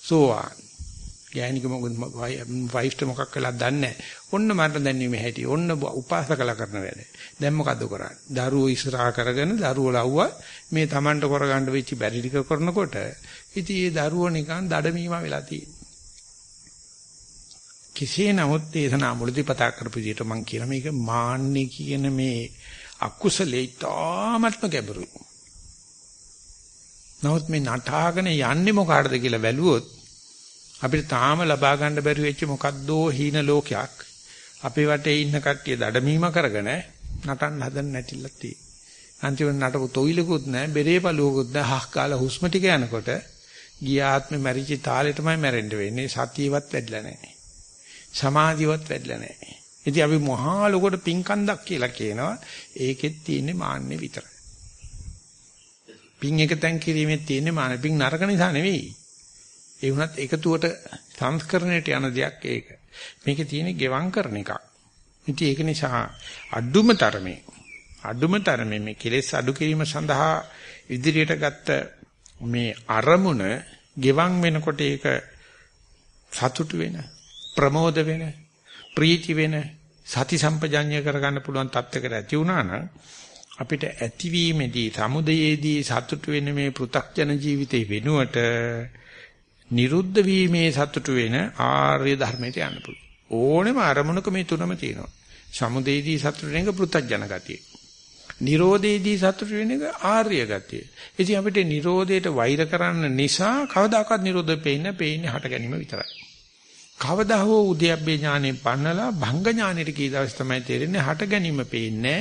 සෝවාන්. ගෑණික මොකද වයිෆ්ට මොකක් වෙලාද දන්නේ නැහැ. ඔන්න මට දැනීමේ හැටි. ඔන්න උපාසකලා කරන වැඩ. දැන් මොකද්ද කරන්නේ? දරුවෝ ඉස්සරහා කරගෙන දරුවෝ ලව්වා මේ Tamanට කරගන්න වෙච්ච බැරි ටික කරනකොට ඉතින් ඒ දරුවෝ නිකන් දඩමීම වෙලා තියෙනවා. කෙසේ නමුත් දේශනා මුලදී පතා කරපු විදිහට මම කියන මේක මාන්නේ කියන මේ අකුසලේ තාමත්ම ගැඹුරුයි. නමුත් මේ නටාගෙන යන්නේ මොකටද කියලා බැලුවොත් අපිට තාම ලබා ගන්න බැරි වෙච්ච මොකද්දෝ හීන ලෝකයක් අපේ වටේ ඉන්න කට්ටිය දඩමීම කරගෙන නටන්න හදන්න නැටිලා තියෙන්නේ. අන්තිමට නටපු තොইলකුත් නැහැ, බෙරේ පළුවකුත් නැහැ. හක් කාලා හුස්ම ටික යනකොට ගියාත්මේ මැරිච්ච තාලේ තමයි මැරෙන්න වෙන්නේ. සතියවත් වැඩිලා නැහැ. සමාධියවත් වැඩිලා නැහැ. ඉතින් අපි මහා ලොකට පිංකන්දක් කියලා කියනවා. ඒකෙත් තියෙන්නේ මාන්නේ විතරයි. පිං එක තැන් කිරීමේ තියෙන්නේ මාන පිං නරක නිසා නෙවෙයි. ඒ වුණත් එකතුවට සංස්කරණයට යන දෙයක් ඒක. මේකේ තියෙන්නේ ගෙවම් කරන එකක්. ඉතින් ඒක නිසා අඩුම තරමේ අඩුම තරමේ මේ කෙලෙස් අඩු කිරීම සඳහා ඉදිරියට ගත්ත මේ අරමුණ ගෙවම් වෙනකොට ඒක සතුටු වෙන ප්‍රමෝද වෙන ප්‍රීති වෙන සති සම්පජඤ්ඤය කරගන්න පුළුවන් තත්යකට ඇති වුණා නම් අපිට ඇතිවීමේදී සමුදයේදී සතුටු වෙන මේ පෘ탁ජන ජීවිතේ වෙනුවට නිරුද්ධ වීමේ සතුටු වෙන ආර්ය ධර්මයට යන්න පුළුවන්. ඕනෙම අරමුණක මේ තුනම තියෙනවා. සමුදයේදී සතුටු වෙන එක පෘ탁ජන ගතිය. නිරෝධයේදී සතුටු වෙන එක ආර්ය ගතිය. ඉතින් අපිට නිරෝධයට වෛර කරන්න නිසා කවදාකවත් නිරෝධය පේන්නේ පේන්නේ හට ගැනීම විතරයි. කවදා හෝ උද්‍යප්පේ ඥානෙ පන්නලා භංග ඥානෙට කී දවස් තමයි තේරෙන්නේ හට ගැනීම පේන්නේ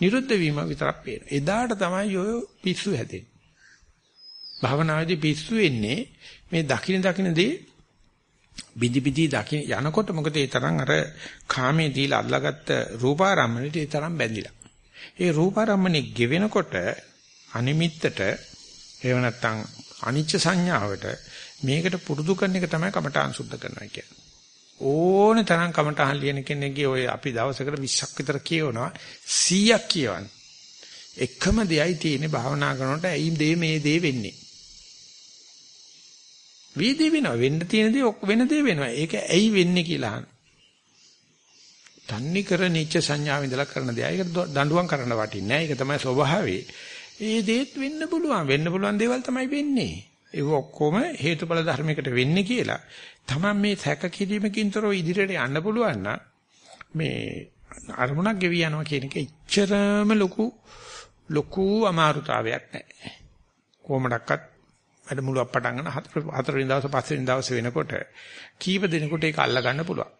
නිරුද්ධ වීම විතරක් පේනවා. එදාට තමයි ඔය පිස්සු හැදෙන්නේ. භාවනාවේදී පිස්සු වෙන්නේ මේ දකින දකිනදී බිදි බිදි දකින යනකොට මොකද ඒ තරම් අර කාමයේ දීලා අල්ලාගත්ත රූපාරම්මණයට ඒ තරම් බැඳිලා. ඒ රූපාරම්මණය ගෙවෙනකොට අනිමිත්තට එහෙම නැත්නම් අනිච්ච සංඥාවට මේකට පුරුදු කරන එක තමයි කමඨාන් සුද්ධ කරනවා කියන්නේ. ඕන තරම් කමඨාන් ලියන කෙනෙක්ගේ ඔය අපි දවසකට 20ක් විතර කියවනවා 100ක් කියවන්නේ. එකම දෙයයි තියෙන්නේ භාවනා කරනකොට ඇයි දේ මේ දේ වෙන්නේ. වේදේ වෙනවා වෙන්න තියෙන දේ වෙන දේ වෙනවා. ඒක ඇයි වෙන්නේ කියලා අහන. තන්නේ කර නිච්ච සංඥාව ඉඳලා කරන දේ. ඒක දඬුවම් කරන්න වටින්නේ නැහැ. ඒක තමයි ස්වභාවය. ඒ දේත් වෙන්න පුළුවන්. වෙන්න පුළුවන් දේවල් තමයි වෙන්නේ. ඒක ඔක්කොම හේතුඵල ධර්මයකට වෙන්නේ කියලා. Taman මේ සැක කිරීමකින් තොරව ඉදිරියට යන්න පුළුවන් නම් මේ අරමුණක් ගෙවි යනවා කියන එක ඉච්චරම ලොකු ලොකු අමාරුතාවයක් නැහැ. කොහොමඩක්වත් වැඩමුළුවක් පටන් ගන්න හතර හතරවෙනි දවසේ පස්වෙනි දවසේ වෙනකොට කීප දිනකට ඒක අල්ල ගන්න පුළුවන්.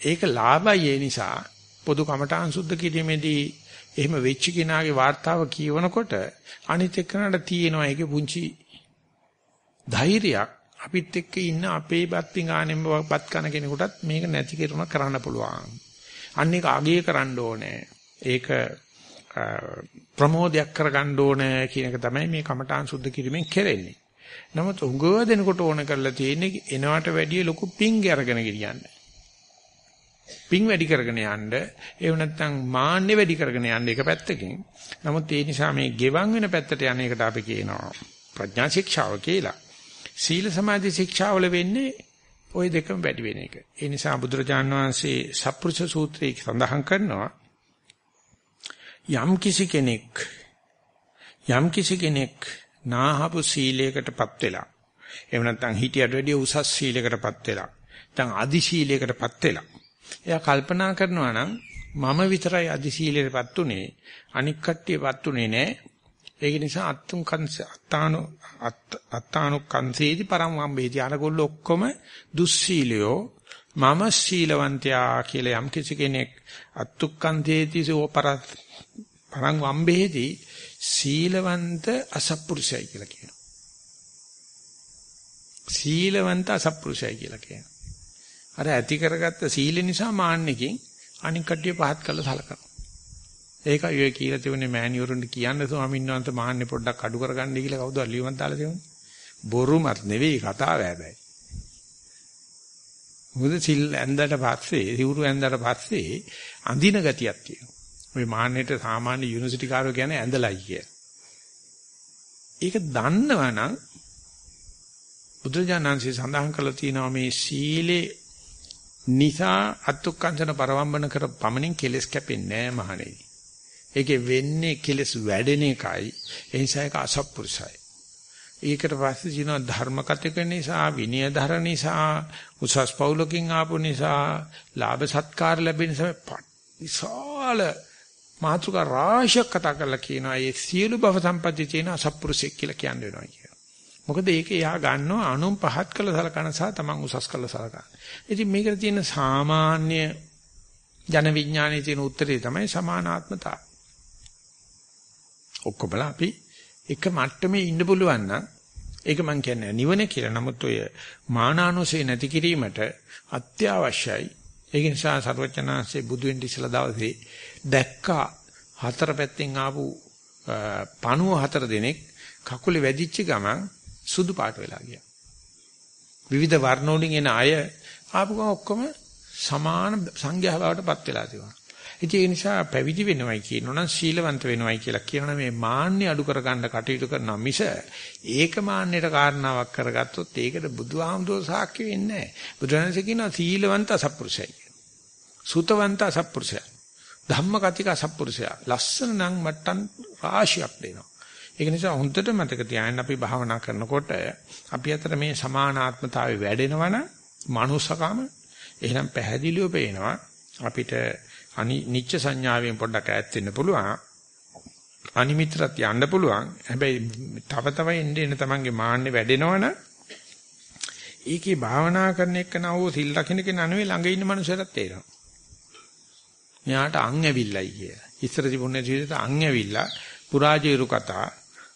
ඒක ලාභයි ඒ නිසා පොදු කමඨාන් සුද්ධ කිරීමේදී එහෙම වෙච්ච කෙනාගේ වார்த்தාව කියවනකොට අනිත් එක්කනට තියෙනවා ඒකේ පුංචි ධෛර්යයක් අපිත් එක්ක ඉන්න අපේ බත් පිඟානෙම බත් කන කෙනෙකුටත් මේක නැති කෙරුණ කරන්න පුළුවන්. අන්න ඒක අගය කරන්න ඕනේ. ඒක ප්‍රමෝදයක් කරගන්න ඕනේ කියන එක තමයි මේ කමඨාන් සුද්ධ කිරීමෙන් කෙරෙන්නේ. නමුත් උගව දෙනකොට ඕන කරලා තියෙන්නේ එනවට වැඩිය ලොකු පිංග අරගෙන ගෙනියන්න. පිං වැඩි කරගෙන යන්න ඒව නැත්නම් මාන්නේ වැඩි කරගෙන යන්න එක පැත්තකින්. නමුත් ඒ නිසා මේ ගෙවන් වෙන පැත්තට යන එකට අපි කියනවා ප්‍රඥා ශික්ෂාව කියලා. සීල සමාධි ශික්ෂාවල වෙන්නේ ওই දෙකම වැඩි වෙන එක. ඒ නිසා බුදුරජාන් වහන්සේ සප්පුරුෂ සූත්‍රයේ සඳහන් කරනවා යම් කිසි කෙනෙක් යම් කිසි කෙනෙක් නාහපු සීලයකටපත් වෙලා එහෙම නැත්නම් හිටියට වැඩිය උසස් සීලයකටපත් වෙලා නැත්නම් අදි සීලයකටපත් වෙලා එයා කල්පනා කරනවා නම් මම විතරයි අදි සීලයටපත් උනේ අනික් කට්ටියපත් උනේ නෑ. ඒක නිසා අත්තුම් කන්ස අත්තානු අත්තානු කන්සේති පරම් වම්බේති අරගොල්ලෝ ඔක්කොම දුස්සීලයෝ මම සීලවන්තයා කියලා යම් කිසි කෙනෙක් අත්තුක්කන්තේති සෝ පරම් වම්බේති සීලවන්ත අසත්පුරුෂයයි කියලා කියනවා. සීලවන්ත අසත්පුරුෂයයි කියලා කියනවා. අර ඇති කරගත්ත සීල නිසා මාන්නකින් අනික් කට්ටිය පහත් කළා සලකනවා. ඒකයි ඔය කියලා තිබුණේ මෑණියුරුන්ට කියන්න ස්වාමීන් වහන්සේ මහන්නේ පොඩ්ඩක් අඩු කරගන්න කියලා කවුද ලියුමක් දාලා තිබුණේ. බොරුමත් නෙවෙයි කතාව හැබැයි. මොකද සිල් ඇඳලා පස්සේ සිවුරු ඇඳලා පස්සේ අඳින ගතියක් තියෙනවා. ඔය මාන්නේට සාමාන්‍ය යුනිවර්සිටි කාරෝ කියන්නේ ඇඳලයි කිය. ඒක දන්නවනම් බුදුජානන්සේ සඳහන් කළා තියෙනවා මේ සීලේ නිසා අත්ුක්කංශන පරවම්බන කර පමණින් කෙලස් කැපෙන්නේ නැහැ මහණෙනි. ඒකේ වෙන්නේ කෙලස් වැඩෙන එකයි. ඒ නිසා ඒක අසත්පුරුසයි. ඒකට පස්සේ කියනවා ධර්ම කතික නිසා, විනය ධර නිසා, උසස් පෞලකින් ආපු නිසා, ලාභ සත්කාර ලැබෙන නිසා විශාල මාතෘකා රාශියක් කතා කරලා කියනවා. මේ සියලු භව සම්පatti තියෙන අසත්පුරුෂෙක් කියලා කියන්න වෙනවා කියලා. මොකද ඒක එයා ගන්නවා අනුන් පහත් කළ සලකන සහ තමන් උසස් කළ සලකන. ඉතින් මේකට තියෙන සාමාන්‍ය ජන විඥානයේ තියෙන උත්තරේ තමයි සමානාත්මතාවය. ඔක්කොමලා අපි එක මට්ටමේ ඉන්න පුළුවන් නම් ඒක මම කියන්නේ නිවන කියලා. නමුත් ඔය මානානුසේ නැති කිරීමට අත්‍යවශ්‍යයි. ඒක නිසා සර්වචනාංශේ බුදු වෙන්න ඉස්සලා දවසේ දැක්කා හතර පැත්තෙන් ආපු පණුව හතර දෙනෙක් කකුලේ වැදිච්ච ගමන් සුදු පාට වෙලා ගියා. විවිධ වර්ණ වලින් එන අය ආපු ගමන් ඔක්කොම සමාන සංඝයා බවට පත් වෙලා තිබුණා. ඉතින් ඒ නිසා පැවිදි වෙනවයි කියනවනම් සීලවන්ත වෙනවයි කියලා කියනවා මේ මාන්නේ අඩු කරගන්න කටයුතු කරනවා මිස ඒක මාන්නයට කාරණාවක් කරගත්තොත් ඒකට බුදුහාමුදුරුවෝ සාක්ෂි වෙන්නේ නැහැ. බුදුරජාණන්සේ කියනවා සීලවන්ත අසත්පුරුෂයයි. සුතවන්ත අසත්පුරුෂයයි. ධම්මකතික අසත්පුරුෂයා. ලස්සන නම් මට්ටම් රාශියක් දෙනවා. ඒක නිසා හොඳට මතක තියාගන්න අපි භාවනා කරනකොට අපි අතර මේ සමානාත්මතාවය වැඩෙනවනම් මනුස්සකම එහෙනම් පැහැදිලිව පේනවා අපිට අනි නිච්ච සංඥාවෙන් පොඩ්ඩක් ඈත් වෙන්න පුළුවන්. අනිමිත්‍රත් යන්න පුළුවන්. හැබැයි තව තව එන්නේ එන තමන්ගේ මාන්නේ වැඩෙනවනම් ඒකේ භාවනා කරන එක නවෝ සිල් රකින්න කෙනා නෙවෙයි ළඟ ඉන්න මනුස්සයරත් තේරෙනවා. මෙයාට අං ඇවිල්ලයි කිය. ඉස්සර තිබුණ ජීවිතයට අං ඇවිල්ලා පුරාජේරු කතා,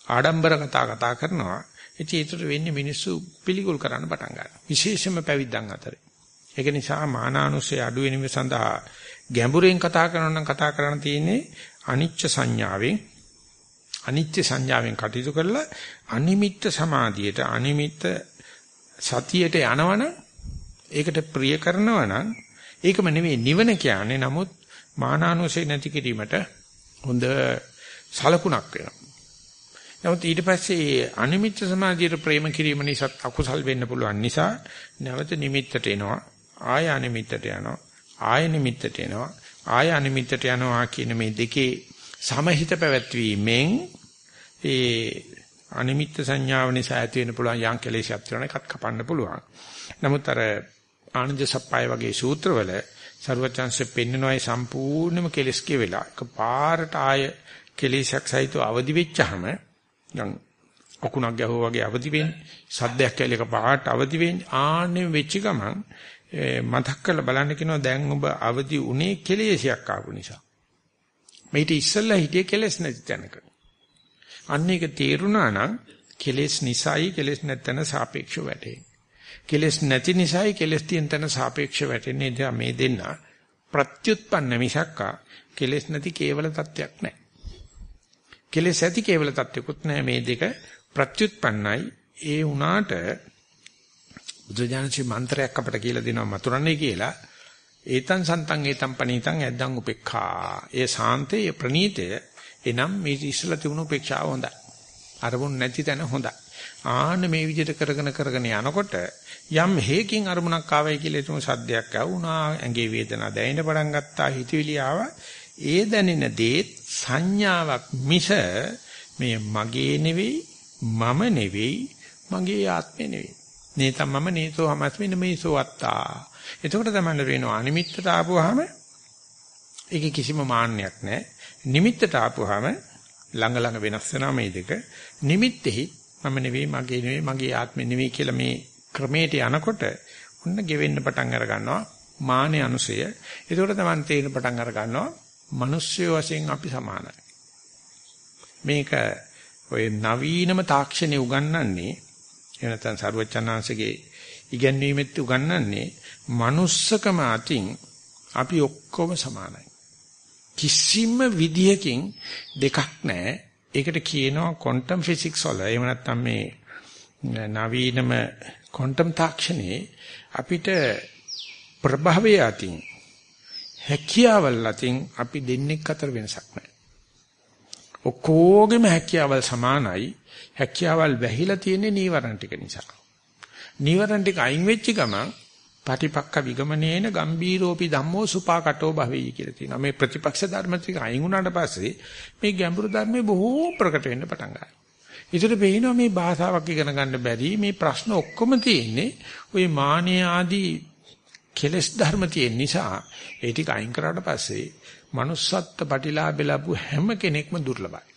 ආඩම්බර කතා කතා කරනවා. ඉතින් ඒතර වෙන්නේ මිනිස්සු පිළිකුල් කරන්න පටන් ගන්නවා. විශේෂයෙන්ම පැවිද්දන් අතරේ. ඒක නිසා මානානුසය අඩු වෙනීම සඳහා ගැඹුරෙන් කතා කරනවා නම් කතා කරන්න තියෙන්නේ අනිච්ච සංඥාවෙන් අනිත්‍ය සංඥාවෙන් කටයුතු කරලා අනිමිත්ත සමාධියට අනිමිත්ත සතියට යනවනම් ඒකට ප්‍රිය කරනවනම් ඒකම නෙවෙයි නිවන කියන්නේ නමුත් මානානුසය නැති කිරීමට හොඳ සලකුණක් වෙනවා. නමුත් ඊට පස්සේ අනිමිත්ත සමාධියට ප්‍රේම කිරීම නිසා අකුසල් වෙන්න පුළුවන් නිසා නැවත නිමිත්තට එනවා ආය අනිමිත්තට යනවා ආය නිමිත්තට එනවා. ආය අනිමිත්තට යනවා කියන මේ දෙකේ සමහිත පැවැත්වීමෙන් ඒ අනිමිත්ත සංඥාව නිසා ඇති වෙන්න පුළුවන් යම් කෙලෙසක් තියෙනවා එකත් කපන්න පුළුවන්. නමුත් අර ආනන්ද සප්පයි වගේ සූත්‍රවල ਸਰවචන්සේ පෙන්නනවායි සම්පූර්ණයෙන්ම කෙලස් කියවෙලා එකපාරට ආය කෙලෙසක් සහිතව අවදි වෙච්චහම දැන් අකුණක් ගැහුවා වගේ අවදි වෙන්නේ. සද්දයක් කියලා එකපාරට අවදි වෙන්නේ. ආන්නේ වෙච්ච ගමන් මතක් කරලා බලන්න කියනවා දැන් ඔබ අවදි උනේ කෙලෙසයක් ආපු නිසා. මේිට ඉස්සෙල්ලා හිටියේ කෙලෙස් නැති තැනක. අන්න ඒක තේරුණා නම් කෙලෙස් නිසායි කෙලෙස් නැත්නම් සාපේක්ෂව වැටෙන්නේ. කෙලෙස් නැති නිසායි කෙලෙස් තියෙන තැන සාපේක්ෂව වැටෙන්නේ. මේ දෙන්න ප්‍රත්‍යুৎපන්න මිසක්කා කෙලෙස් නැති කේවල තත්වයක් නැහැ. කෙලෙස් ඇති කේවල තත්වයක්වත් නැහැ මේ දෙක ප්‍රත්‍යুৎපන්නයි. ඒ වුණාට බුදුජානසී මන්ත්‍රයක් අපට කියලා දෙනවා මතුරන්නේ කියලා. ඒතං සන්තං ඒතං පනීතං ඇද්දං උපේක්ඛා. ඒ සාන්තේ ප්‍රණීතය එනම් මේ ඉස්සලා තිබුණු උපේක්ෂාව හොඳයි. අරමුණු නැති තැන හොඳයි. ආන්න මේ විදිහට කරගෙන කරගෙන යනකොට යම් හේකින් අරමුණක් ආවයි කියලා හිතමු සද්දයක් ආවුණා ඇඟේ වේදනාවක් දැනෙන්න පටන් ගත්තා හිතවිලි ආවා ඒ දැනෙන දේ සංඥාවක් මිස මේ මගේ නෙවෙයි මම නෙවෙයි මගේ ආත්මේ නෙවෙයි නේතම් මම නේසෝ හමස්මි නමේසෝ අත්තා. එතකොට තමයි වෙනවා අනිමිත්තට ආපුවාම ඒකේ කිසිම මාන්නයක් නැහැ. නිමිත්තට ආපුවාම ළඟ ළඟ වෙනස් වෙනවා මේ දෙක. නිමිත්තෙහි මම නෙවෙයි මගේ නෙවෙයි මගේ ආත්මෙ නෙවෙයි කියලා මේ ක්‍රමයට යනකොට ඔන්න ගෙවෙන්න පටන් අර ගන්නවා මානෙ අනුසය. එතකොට තමයි තේරෙන පටන් අර ගන්නවා මිනිස්සු වශයෙන් අපි සමානයි. මේක ඔය නවීනම තාක්ෂණය උගන්වන්නේ එහෙම නැත්නම් සරුවචනාංශගේ ඉගැන්වීමෙත් උගන්වන්නේ manussකම අතින් අපි ඔක්කොම සමානයි. කිසිම විදියකින් දෙකක් නැහැ. ඒකට කියනවා ක්වොන්ටම් ෆිසික්ස් වල එහෙම නැත්නම් මේ නවීනම ක්වොන්ටම් තාක්ෂණයේ අපිට ප්‍රභවය අතින් හැකියාවල් අතින් අපි දෙන්නෙක් අතර වෙනසක් නැහැ. ඔක්කොගෙම හැකියාවල් සමානයි. හැකියාවල් වැහිලා තියෙන්නේ නීවරණ ටික නිසා. නීවරණ ටික අයින් වෙච්ච ගමන් පටිපක්ක විගමනේන ගම්බීරෝපි ධම්මෝ සුපාකටෝ භවෙයි කියලා තියෙනවා. මේ ප්‍රතිපක්ෂ ධර්ම ටික අයින් වුණාට පස්සේ මේ ගැඹුරු ධර්මේ බොහෝ ප්‍රකට වෙන්න පටන් ගන්නවා. ඒතර පේනවා මේ භාෂාවක් ඉගෙන ගන්න බැරි මේ ප්‍රශ්න ඔක්කොම තියෙන්නේ ওই මානිය ආදී කෙලස් ධර්ම තියෙන නිසා ඒ ටික අයින් කරාට පස්සේ manussත්ත්ව ප්‍රතිලාභ ලැබු හැම කෙනෙක්ම දුර්ලභයි.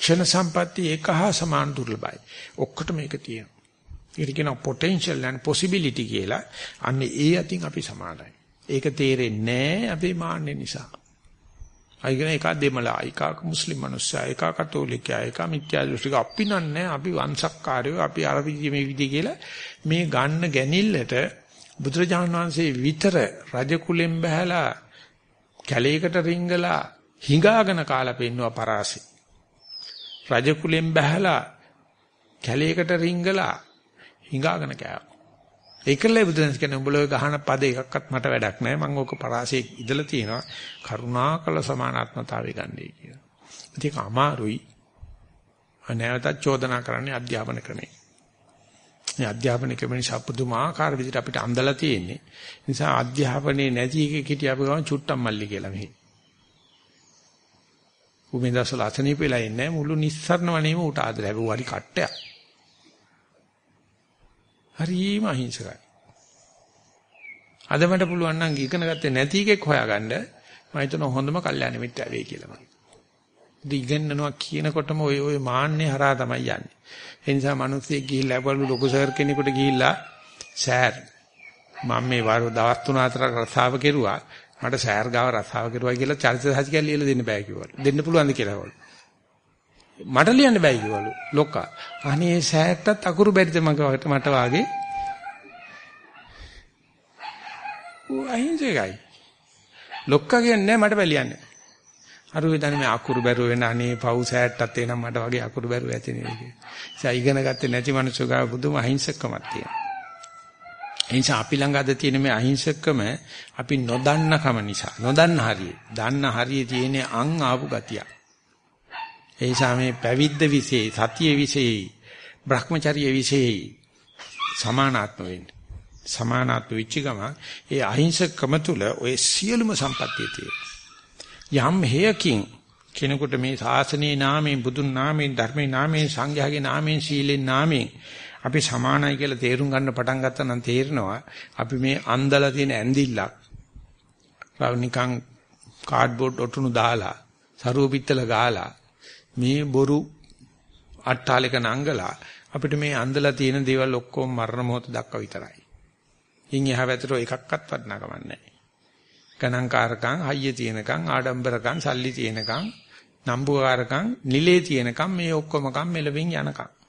ක්ෂණ සම්පatti ඒක හා සමාන දුර්ලභයි. ඔක්කොට මේක තියෙනවා. ඒකට කියනවා potential and possibility කියලා. අන්න ඒ අතින් අපි සමානයි. ඒක තේරෙන්නේ නැහැ අපේ මාන්නේ නිසා. අයිගෙන එක දෙමළා, එක මුස්ලිම් මිනිස්සයා, එක කතෝලිකයා, එක මිත්‍යා දෘෂ්ටික අපි නන්නේ අපි වංශක්කාරයෝ, අපි අර විදිහේ මේ විදිහ කියලා මේ ගන්න ගැනිල්ලට බුදුරජාණන් වහන්සේ විතර රජ කුලෙන් බහැලා කැලේකට රිංගලා හිඟාගෙන කාලා පෙන්නවා පරාසෙ. රජ කුලෙන් බහැලා කැලේකට රිංගලා හිඟාගෙන කෑවා. ඒකලයි බුදුන් කියන්නේ උඹලෝ ගහන පද එකක්වත් මට වැඩක් නැහැ. මම ඕක පරාසයේ ඉඳලා තියෙනවා. කරුණාකල සමානාත්මතාවය ගන්නයි කියලා. ඒක අමාරුයි. නැවතත් චෝදනා කරන්නේ අධ්‍යාපන ක්‍රමේ. මේ අධ්‍යාපන ක්‍රම නිසා පුදුමාකාර විදිහට අපිට අඳලා තියෙන්නේ. නිසා අධ්‍යාපනයේ නැති එකේ හිටිය අපි ගමන් චුට්ටම් මල්ලි කියලා මෙහි. උමෙන්දසල අතනීප වෙලා ඉන්නේ මුළු නිස්සරණ වනේම උට ආදර හැබුවා හරි කට්ටයක්. හරිම අහිංසකයි. අද මට පුළුවන් නම් ඉගෙන ගත්තේ නැති එකෙක් හොයාගන්න මම හිතන හොඳම කල්යාණ මිත්‍යා වෙයි කියලා මම. ඉගෙනනවා කියනකොටම ඔය ඔය මාන්නේ හරහා තමයි යන්නේ. ඒ නිසා මිනිස්සෙක් ගිහිල්ලා අපලු ලොකු සර් කෙනෙකුට ගිහිල්ලා සර් මම මේ වර දවස් තුන හතරක් රස්සාව කෙරුවා මට සෑර් ගාව රස්සාව කෙරුවා කියලා චරිත සාහිත්‍ය ලියලා දෙන්න බෑ කිව්වලු. දෙන්න පුළුවන්ද කියලා වළු. මට ලියන්න බෑ කිව්වලු. ලොක්කා. අනේ සෑර්ටත් අකුරු බැරිද මට මට වාගේ. ඌ අහිංසකයි. ලොක්කා කියන්නේ මට බෑ ලියන්න. අර ඔය දන්නේ මේ අකුරු බැරුව වෙන අනේ පව් සෑට්ටත් එනම් මට වගේ අකුරු බැරුව ඇති නේ කියලා. ඉගෙන ගත්තේ නැති මිනිස්සු ගාව බුදුම අහිංසකමක් තියෙනවා. එනිසා අපි ළඟ අද තියෙන මේ අහිංසකම අපි නොදන්නකම නිසා නොදන්න හරිය. දන්න හරිය තියෙන අං ආපු ගතිය. ඒ නිසා මේ පැවිද්ද විශේෂ සතිය විශේෂ Brahmacharya විශේෂ සමානාත්ම වෙන්නේ. සමානාත්ම වෙච්ච ගම ඒ අහිංසකම තුල ඔය සියලුම සම්පත්තිය තියෙනවා. යම් හේයකින් කෙනෙකුට මේ ශාසනයේ නාමයෙන් බුදුන් නාමයෙන් ධර්මයේ නාමයෙන් සංඝයාගේ නාමයෙන් සීලෙන් නාමයෙන් අපි සමානයි කියලා තේරුම් ගන්න පටන් ගත්තා නම් තේරෙනවා අපි මේ අන්දලා තියෙන ඇඳිල්ලක් නිකන් කාඩ්බෝඩ් ඔටුනු දාලා සරුව පිටතල ගාලා මේ බොරු අට්ටාලක නංගලා අපිට මේ අන්දලා තියෙන දේවල් ඔක්කොම මරණ මොහොත දක්වා විතරයි. ඉන් එහා වැතර එකක්වත් වටනකම නැහැ. ගණන්කාරකම්, හයිය තියෙනකම්, ආඩම්බරකම්, සල්ලි තියෙනකම්, නම්බුකාරකම්, නිලේ තියෙනකම් මේ ඔක්කොමකම් මෙලවින් යනකම්.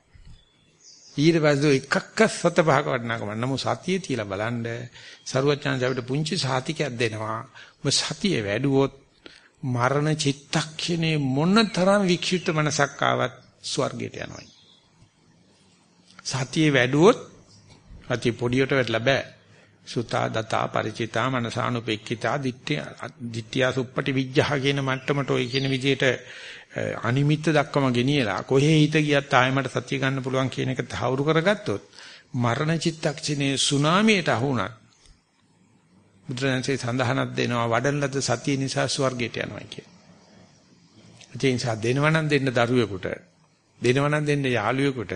ඊට පස්සේ එකක්ක සත පහක වටනකම. නමු සතිය තියලා බලන්න සරුවචාන්ස අපිට පුංචි සාතිකයක් දෙනවා. ඔබ සතිය වැඩුවොත් මරණ චිත්තක්ෂණේ මොනතරම් වික්ෂිප්ත මනසක් ආවත් ස්වර්ගයට යනවා සතිය වැඩුවොත් සතිය පොඩියට වැටලා බෑ. සුතා දතා ಪರಿචිතා මනසානුපෙක්ඛිතා දිට්ඨිය දිට්ඨිය සුප්පටි විජ්ජහ කියන මට්ටමට ඔය කියන විදිහට අනිමිත්ත දක්වම ගෙනියලා කොහේ හිත ගියත් ආයෙමට සතිය ගන්න පුළුවන් කියන එක තහවුරු කරගත්තොත් මරණ චිත්තක්ෂණයේ සුනාමියට අහුණත් බුදුරජාණන්සේ සඳහනක් දෙනවා වඩන ලද සතිය නිසා ස්වර්ගයට යනවා කිය. ඒ නිසා දෙනවනම් දෙන්න දරුවෙකුට දෙනවනම් දෙන්න යාළුවෙකුට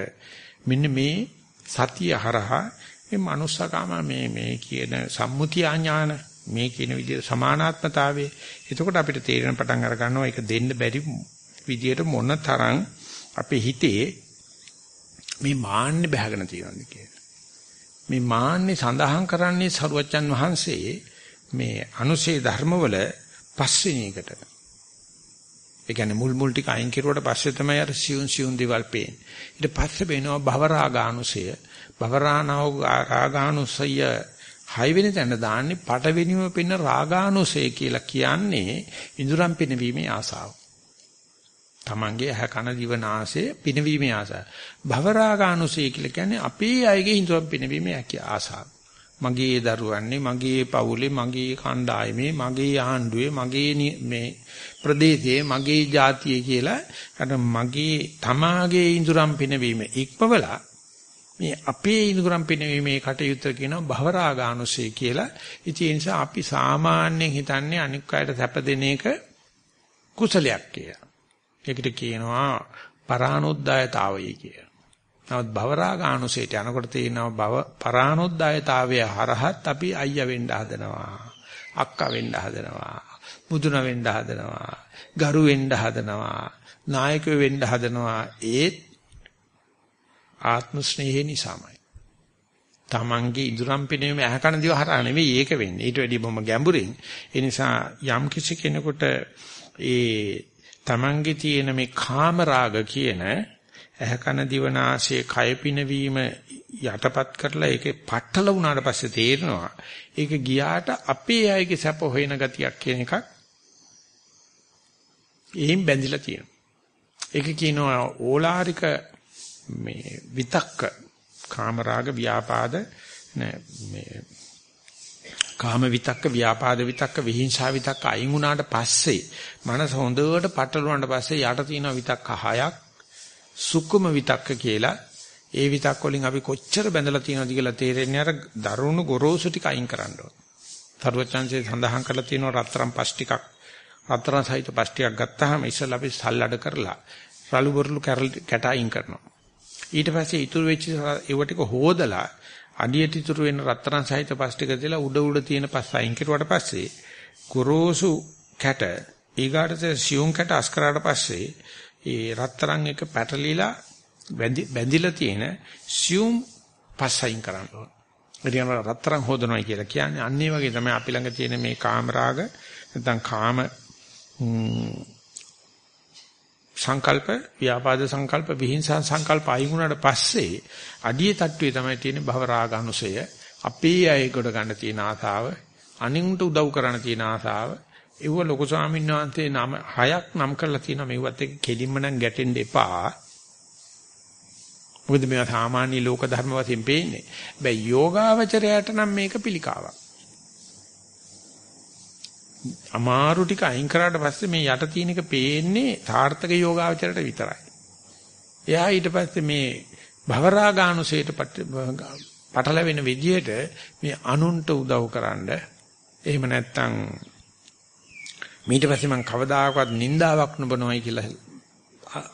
මෙන්න මේ සතිය හරහා මේ manussකම මේ මේ කියන සම්මුතිය ඥාන මේ කියන විදිහට සමානාත්මතාවයේ එතකොට අපිට තේරෙන පටන් අර ගන්නවා ඒක දෙන්න බැරි විදියට මොන තරම් අපේ හිතේ මේ මාන්නේ බහගෙන තියෙනවද කියලා. මේ මාන්නේ සඳහන් කරන්නේ සරුවච්චන් වහන්සේ මේ අනුසේ ධර්මවල පස්වෙනි එකට. ඒ කියන්නේ මුල් මුල් ටික අයින් කෙරුවට පස්සේ තමයි අර සියුන් සියුන් දේවල් පේන්නේ. ඊට පස්සේ වෙනවා භවරාගානුසය. භවරානව රාගානුසය හය වෙනි තැන දාන්නේ පටවෙනිම පින්න රාගානුසය කියලා කියන්නේ ඉඳුරම් පිනවීමේ ආසාව. තමන්ගේ ඇහ කන දිව නාසය පිනවීමේ ආසාව. භවරාගානුසය කියලා කියන්නේ අපේ අයගේ හිතුවම් පිනවීමේ ආසාව. මගේ දරුවන්නේ මගේ පවුලේ මගේ කණ්ඩායමේ මගේ ආණ්ඩුවේ මගේ මේ ප්‍රදේශයේ මගේ ජාතියේ කියලා අර මගේ තමාගේ ඉඳුරම් පිනවීම ඉක්මවලා මේ අපේ ඉඳුරම් පිනවීමේ කටයුත්ත කියනවා භවරාගානුසය කියලා. ඉතින් ඒ නිසා අපි සාමාන්‍යයෙන් හිතන්නේ අනික් අයට සැප දෙන එක කුසලයක් කියලා. ඒකට කියනවා පරානුද්දායතාවය කියලා. නමුත් භවරාගානුසයට යනකොට තියෙනවා භව පරානුද්දායතාවය හරහත් අපි අයියා වෙන්න හදනවා. අක්කා වෙන්න හදනවා. මුදුන වෙන්න හදනවා. ගරු වෙන්න හදනවා. නායකයෝ වෙන්න හදනවා. ඒත් ආත්ම ස්නේහය නිසාමයි. තමන්ගේ ඉදුරම් පිනීම ඇහකන දිව හරහා නෙවෙයි ඒක වෙන්නේ. ඊට වැඩි බොම ගැඹුරින්. ඒ නිසා යම් කිසි කෙනෙකුට ඒ තමන්ගේ තියෙන මේ කාම රාග කියන ඇහකන දිවනාශයේ කය පිනවීම යටපත් කරලා ඒකේ පట్టල වුණාට පස්සේ තේරෙනවා ඒක ගියාට අපේ අයගේ සැප හොයන ගතියක් කියන එකක් එහෙන් බැඳිලා තියෙනවා. ඒක කියනවා ඕලාරික මේ විතක්ක කාමරාග ව්‍යාපාද මේ කාම විතක්ක ව්‍යාපාද විතක්ක විහිංසා විතක්ක අයින් වුණාට පස්සේ මනස හොඳට පටලුවාට පස්සේ යට තියෙන විතක්ක හයක් සුකුම විතක්ක කියලා ඒ විතක් වලින් අපි කොච්චර බැඳලා තියෙනවද කියලා තේරෙන්නේ අර දරුණු ගොරෝසු ටික අයින් කරන්න ඕන. තරුවචාන්සේ සඳහන් කරලා තියෙනවා රත්තරන් පස් ටිකක් රත්තරන් සහිත පස් ටිකක් ගත්තාම ඉස්සෙල්ලා අපි සල්ලඩ කරලා රළු බොරළු කැට අයින් කරනවා. ඊට පස්සේ ඉතුරු වෙච්ච ඒව ටික හොදලා අඩියට ඉතුරු වෙන රත්තරන් සහිත පස් ටික දාලා උඩ උඩ තියෙන පස් අයින් කරුවාට පස්සේ ගොරෝසු කැට ඊගාට සියුම් කැට අස් කරාට පස්සේ ඒ රත්තරන් එක පැටලිලා බැඳිලා තියෙන සියුම් පස් අයින් කරන්න ඕන. ඉතින් රත්තරන් හොදනවා කියලා කියන්නේ අන්න ඒ වගේ තමයි අපි ළඟ තියෙන මේ කාමරාග නැත්නම් කාම සංකල්ප ව්‍යාපාද සංකල්ප විහිංසා සංකල්ප අයින් වුණාට පස්සේ අඩිය තට්ටුවේ තමයි තියෙන භව රාගානුසය අපේ අය කොට ගන්න තියෙන ආසාව අනින්ට උදව් කරන්න තියෙන ආසාව ඒව ලොකු ස්වාමීන් වහන්සේ නම හයක් නම් කරලා තියෙනවා මේවත් එක්ක කෙලින්ම නම් ගැටෙන්න එපා මොකද මේවා සාමාන්‍ය ලෝක ධර්ම වශයෙන් පේන්නේ. හැබැයි යෝගාවචරයට නම් මේක පිළිකාවක්. අමාරු ටික අයින් කරාට පස්සේ මේ යට තියෙන එක පේන්නේ සාර්ථක යෝගාවචරයට විතරයි. එයා ඊට පස්සේ මේ භවරාගානුසයට පටලැවෙන විදිහට මේ අනුන්ට උදව් කරන්න. එහෙම නැත්නම් ඊට පස්සේ මම කවදාකවත් නින්දාවක් නොබනවයි කියලා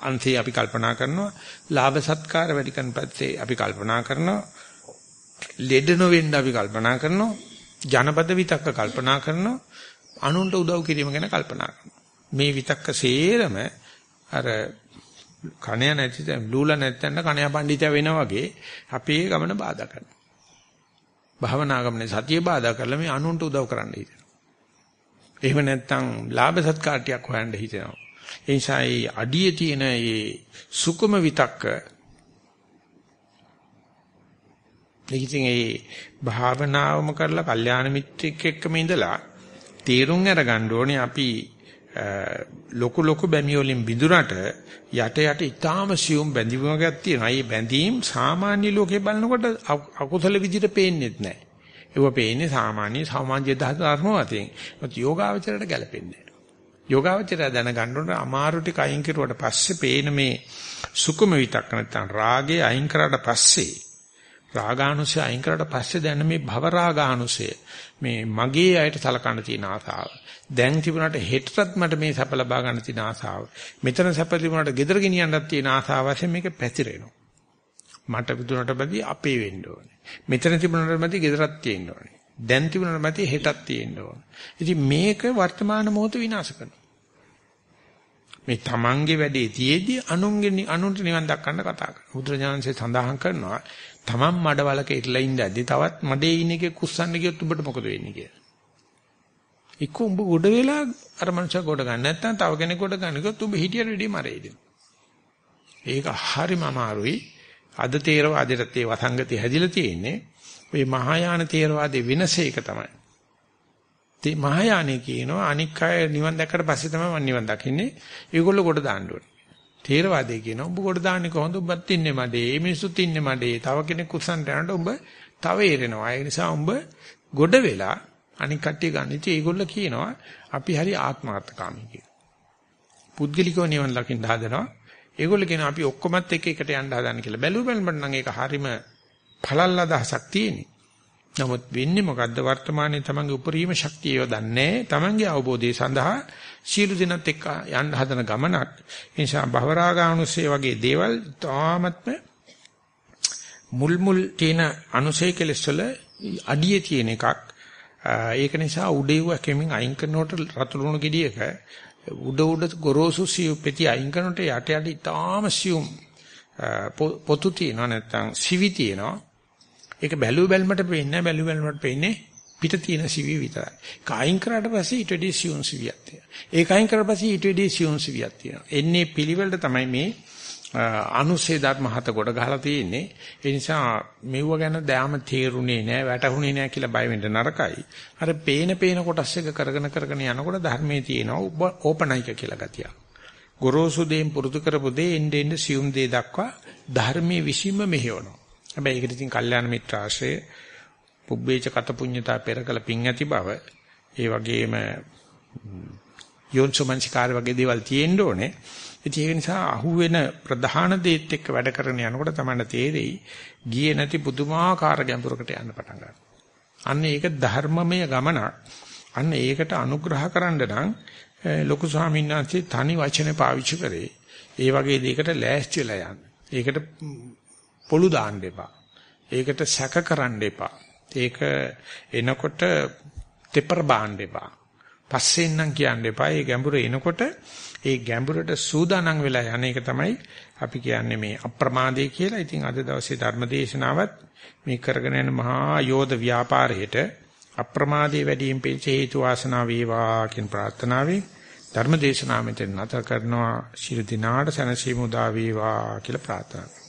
අන්තේ අපි කල්පනා කරනවා. ලාභ සත්කාර වැඩි කරන පැත්තේ අපි කල්පනා කරනවා. ලෙඩ නොවෙන්න අපි කල්පනා කරනවා. ජනපද විතක්ක කල්පනා කරනවා. අනුන්ට උදව් කිරීම ගැන කල්පනා කරනවා. මේ විතක්ක සේරම අර කණය නැති තැන් ලූලා නැත්නම් කණය පඬිතය වෙනා වගේ අපේ ගමන බාධා කරනවා. භවනා ගමනේ සතිය බාධා කරලා මේ අනුන්ට උදව් කරන්න හිතෙනවා. එහෙම නැත්නම් ලාභ සත්කාරටියක් හොයන්න හිතෙනවා. ඒ නිසා මේ අඩියේ තියෙන මේ සුකුම විතක්ක ඉතින් ඒ භාවනාවම කරලා කල්යාණ මිත්‍රෙක් එක්කම ඉඳලා තීරුම් අරගන්න ඕනේ අපි ලොකු ලොකු බැමි වලින් බිඳුනට යට යට ඊටාම සියුම් බැඳීමක් තියෙනවා. මේ බැඳීම් සාමාන්‍ය ලෝකේ බලනකොට අකුසල විදිහට පේන්නේත් නැහැ. ඒව පේන්නේ සාමාන්‍ය සමාජ ධර්ම වශයෙන්. ඒත් යෝගාවචරයට ගැලපෙන්නේ නැහැ. යෝගාවචරය දැනගන්න ඕන අමාරු ටික අයින් කරුවට පස්සේ පේන මේ සුකුම විතක් නැත්නම් රාගේ අයින් කරාට පස්සේ රාගානුසය අයින් කරාට පස්සේ දැන් මේ භව රාගානුසය මේ මගේ අයට සලකන්න තියෙන ආසාව. දැන් තිබුණාට හෙටටත් මට මේ සැප ලබා ගන්න තියෙන ආසාව. මෙතන සැප තිබුණාට ගෙදර ගෙනියන්නත් තියෙන ආසාව වශයෙන් මේක පැතිරෙනවා. මට විදුනට බැදී අපේ වෙන්න ඕනේ. මෙතන තිබුණාට මැදි ගෙදරත් තියෙන්න ඕනේ. දැන් තිබුණාට මැදි හෙටත් තියෙන්න ඕනේ. ඉතින් මේක වර්තමාන මොහොත විනාශ කරනවා. මේ තමන්ගේ වැඩේ තියේදී අනුන්ගේ අනුන්ට නිවන් දක්වන්න කතා කරනවා. බුදුරජාණන්සේ සඳහන් කරනවා තමන් මඩවලක ඉරලා ඉඳද්දි තවත් මඩේ ඉන්න එකේ කුස්සන්න ගියොත් උඹට මොකද වෙන්නේ කියලා. එක්ක උඹ ගොඩ වෙලා අර මනුස්සයා ගොඩ ගන්න නැත්නම් තව කෙනෙක් ගොඩ ගන්න ගියොත් උඹ හිටියට වැඩිය මරෙයිද. ඒක හරිම අමාරුයි. අද තේරවාදයටත් ඒ වසංගතය හැදිලා තියෙන්නේ. ওই මහායාන තේරවාදයේ වෙනස ඒක තමයි. තේ මහායානෙ කියනවා අනික් අය නිවන් දැක්කට පස්සේ තමයි මම නිවන් දකින්නේ. ඒගොල්ලෝ කොට දාන්න ඕනේ. තේරවාදයේ කියනවා උඹ කොට දාන්නේ කොහොමද උඹත් ඉන්නේ මඩේ. මේ මිනිස්සුත් ඉන්නේ මඩේ. තව කෙනෙක් උස්සන්ට යනකොට උඹ තව එරෙනවා. ඒ නිසා උඹ ගොඩ වෙලා අනික් කට්ටිය ගන්න. ඉතින් ඒගොල්ලෝ කියනවා අපි හරි ආත්මාර්ථකාමී කියලා. පුද්ගලිකව නිවන් ලකින්න හදනවා. ඒගොල්ලෝ කියනවා අපි ඔක්කොමත් එක එකට යන්න හදන කියලා. බැලු බැලමට නම් ඒක හරීම පළල් අදහසක් තියෙන්නේ. නමුත් වෙන්නේ මොකද්ද? වර්තමානයේ තමන්ගේ උපරිම ශක්තිය යොදන්නේ තමන්ගේ අවබෝධය සඳහා සීල දිනත් එක්ක යන්න හදන ගමනක් ඒ නිසා භවරාගානුසය වගේ දේවල් තාමත්ම මුල් මුල් තියෙන අනුසය කෙලස් වල අඩියේ තියෙන එකක්. ඒක නිසා උඩේව කෙමින් අයින් කරනකොට රතුළුණු ගෙඩියක උඩ උඩ ගොරෝසු සියු පෙති අයින් කරනකොට යට යට ඊටාම සියුම් පොතු තියෙනවා නැත්නම් සිවි තියෙනවා. ඒක බැලු බැලමට පේන්නේ බැලු බැලමට පේන්නේ පිට තියෙන සිවිය විතරයි. කායින් කරාට පස්සේ ඊට වඩා සියුම් සිවියක් තියෙනවා. ඒ කායින් කරලා පස්සේ ඊට වඩා සියුම් සිවියක් තියෙනවා. එන්නේ පිළිවෙලට තමයි මේ අනුසේ ධර්ම හත කොට ගහලා තියෙන්නේ. ඒ නිසා මෙව්ව ගැන දැම තේරුනේ නැහැ, වැටහුනේ නැහැ කියලා බය වෙන්න නරකයි. අර පේන පේන කොටස් එක කරගෙන කරගෙන යනකොට ධර්මයේ තියෙනවා ඕපනයික කියලා ගතිය. ගොරෝසු දෙයින් පුරුදු කරපු දේ එන්න එන්න සියුම් දේ දක්වා ධර්මයේ විසීම මෙහෙවනවා. හැබැයි ඒකට ඉතින් කල්යාණ මිත්‍ර ආශ්‍රය පුබ්බේච කත පුඤ්ඤතා පෙරකල පිං ඇති බව ඒ වගේම යෝන්සෝමංස්කාර වගේ දේවල් තියෙන්න ඕනේ. ඉතින් ඒක නිසා අහුවෙන ප්‍රධාන දේත් එක්ක වැඩ කරගෙන යනකොට තමයි තේරෙයි ගියේ නැති පුදුමාකාර ගැඹුරකට යන්න පටන් ගන්නවා. අන්න ඒක ධර්මමය ගමන. අන්න ඒකට අනුග්‍රහ කරන්න නම් ලොකු ස්වාමීන් වහන්සේ තනි වචන පාවිච්චි කරේ. ඒ වගේ දෙයකට ලෑස්ති වෙලා යන්න. ඒකට පොළු දාන්න එපා. ඒකට සැක කරන්න එපා. ඒක එනකොට තෙපර බාන්න එපා. පස්සේ ඉන්නම් කියන්න එපා. ඒ ගැඹුර එනකොට ඒ ගැඹුරට සූදානම් වෙලා යන එක තමයි අපි කියන්නේ මේ අප්‍රමාදේ කියලා. ඉතින් අද දවසේ ධර්මදේශනාවත් මේ කරගෙන යන මහා යෝධ ව්‍යාපාරයේට අප්‍රමාදේ වැඩියෙන් පිළිච හේතු වාසනා වේවා කියන ප්‍රාර්ථනාවෙන් ධර්මදේශනාව මෙතන නැත කරනවා. ශිරු දිනාට සනසීමු දා වේවා කියලා ප්‍රාර්ථනා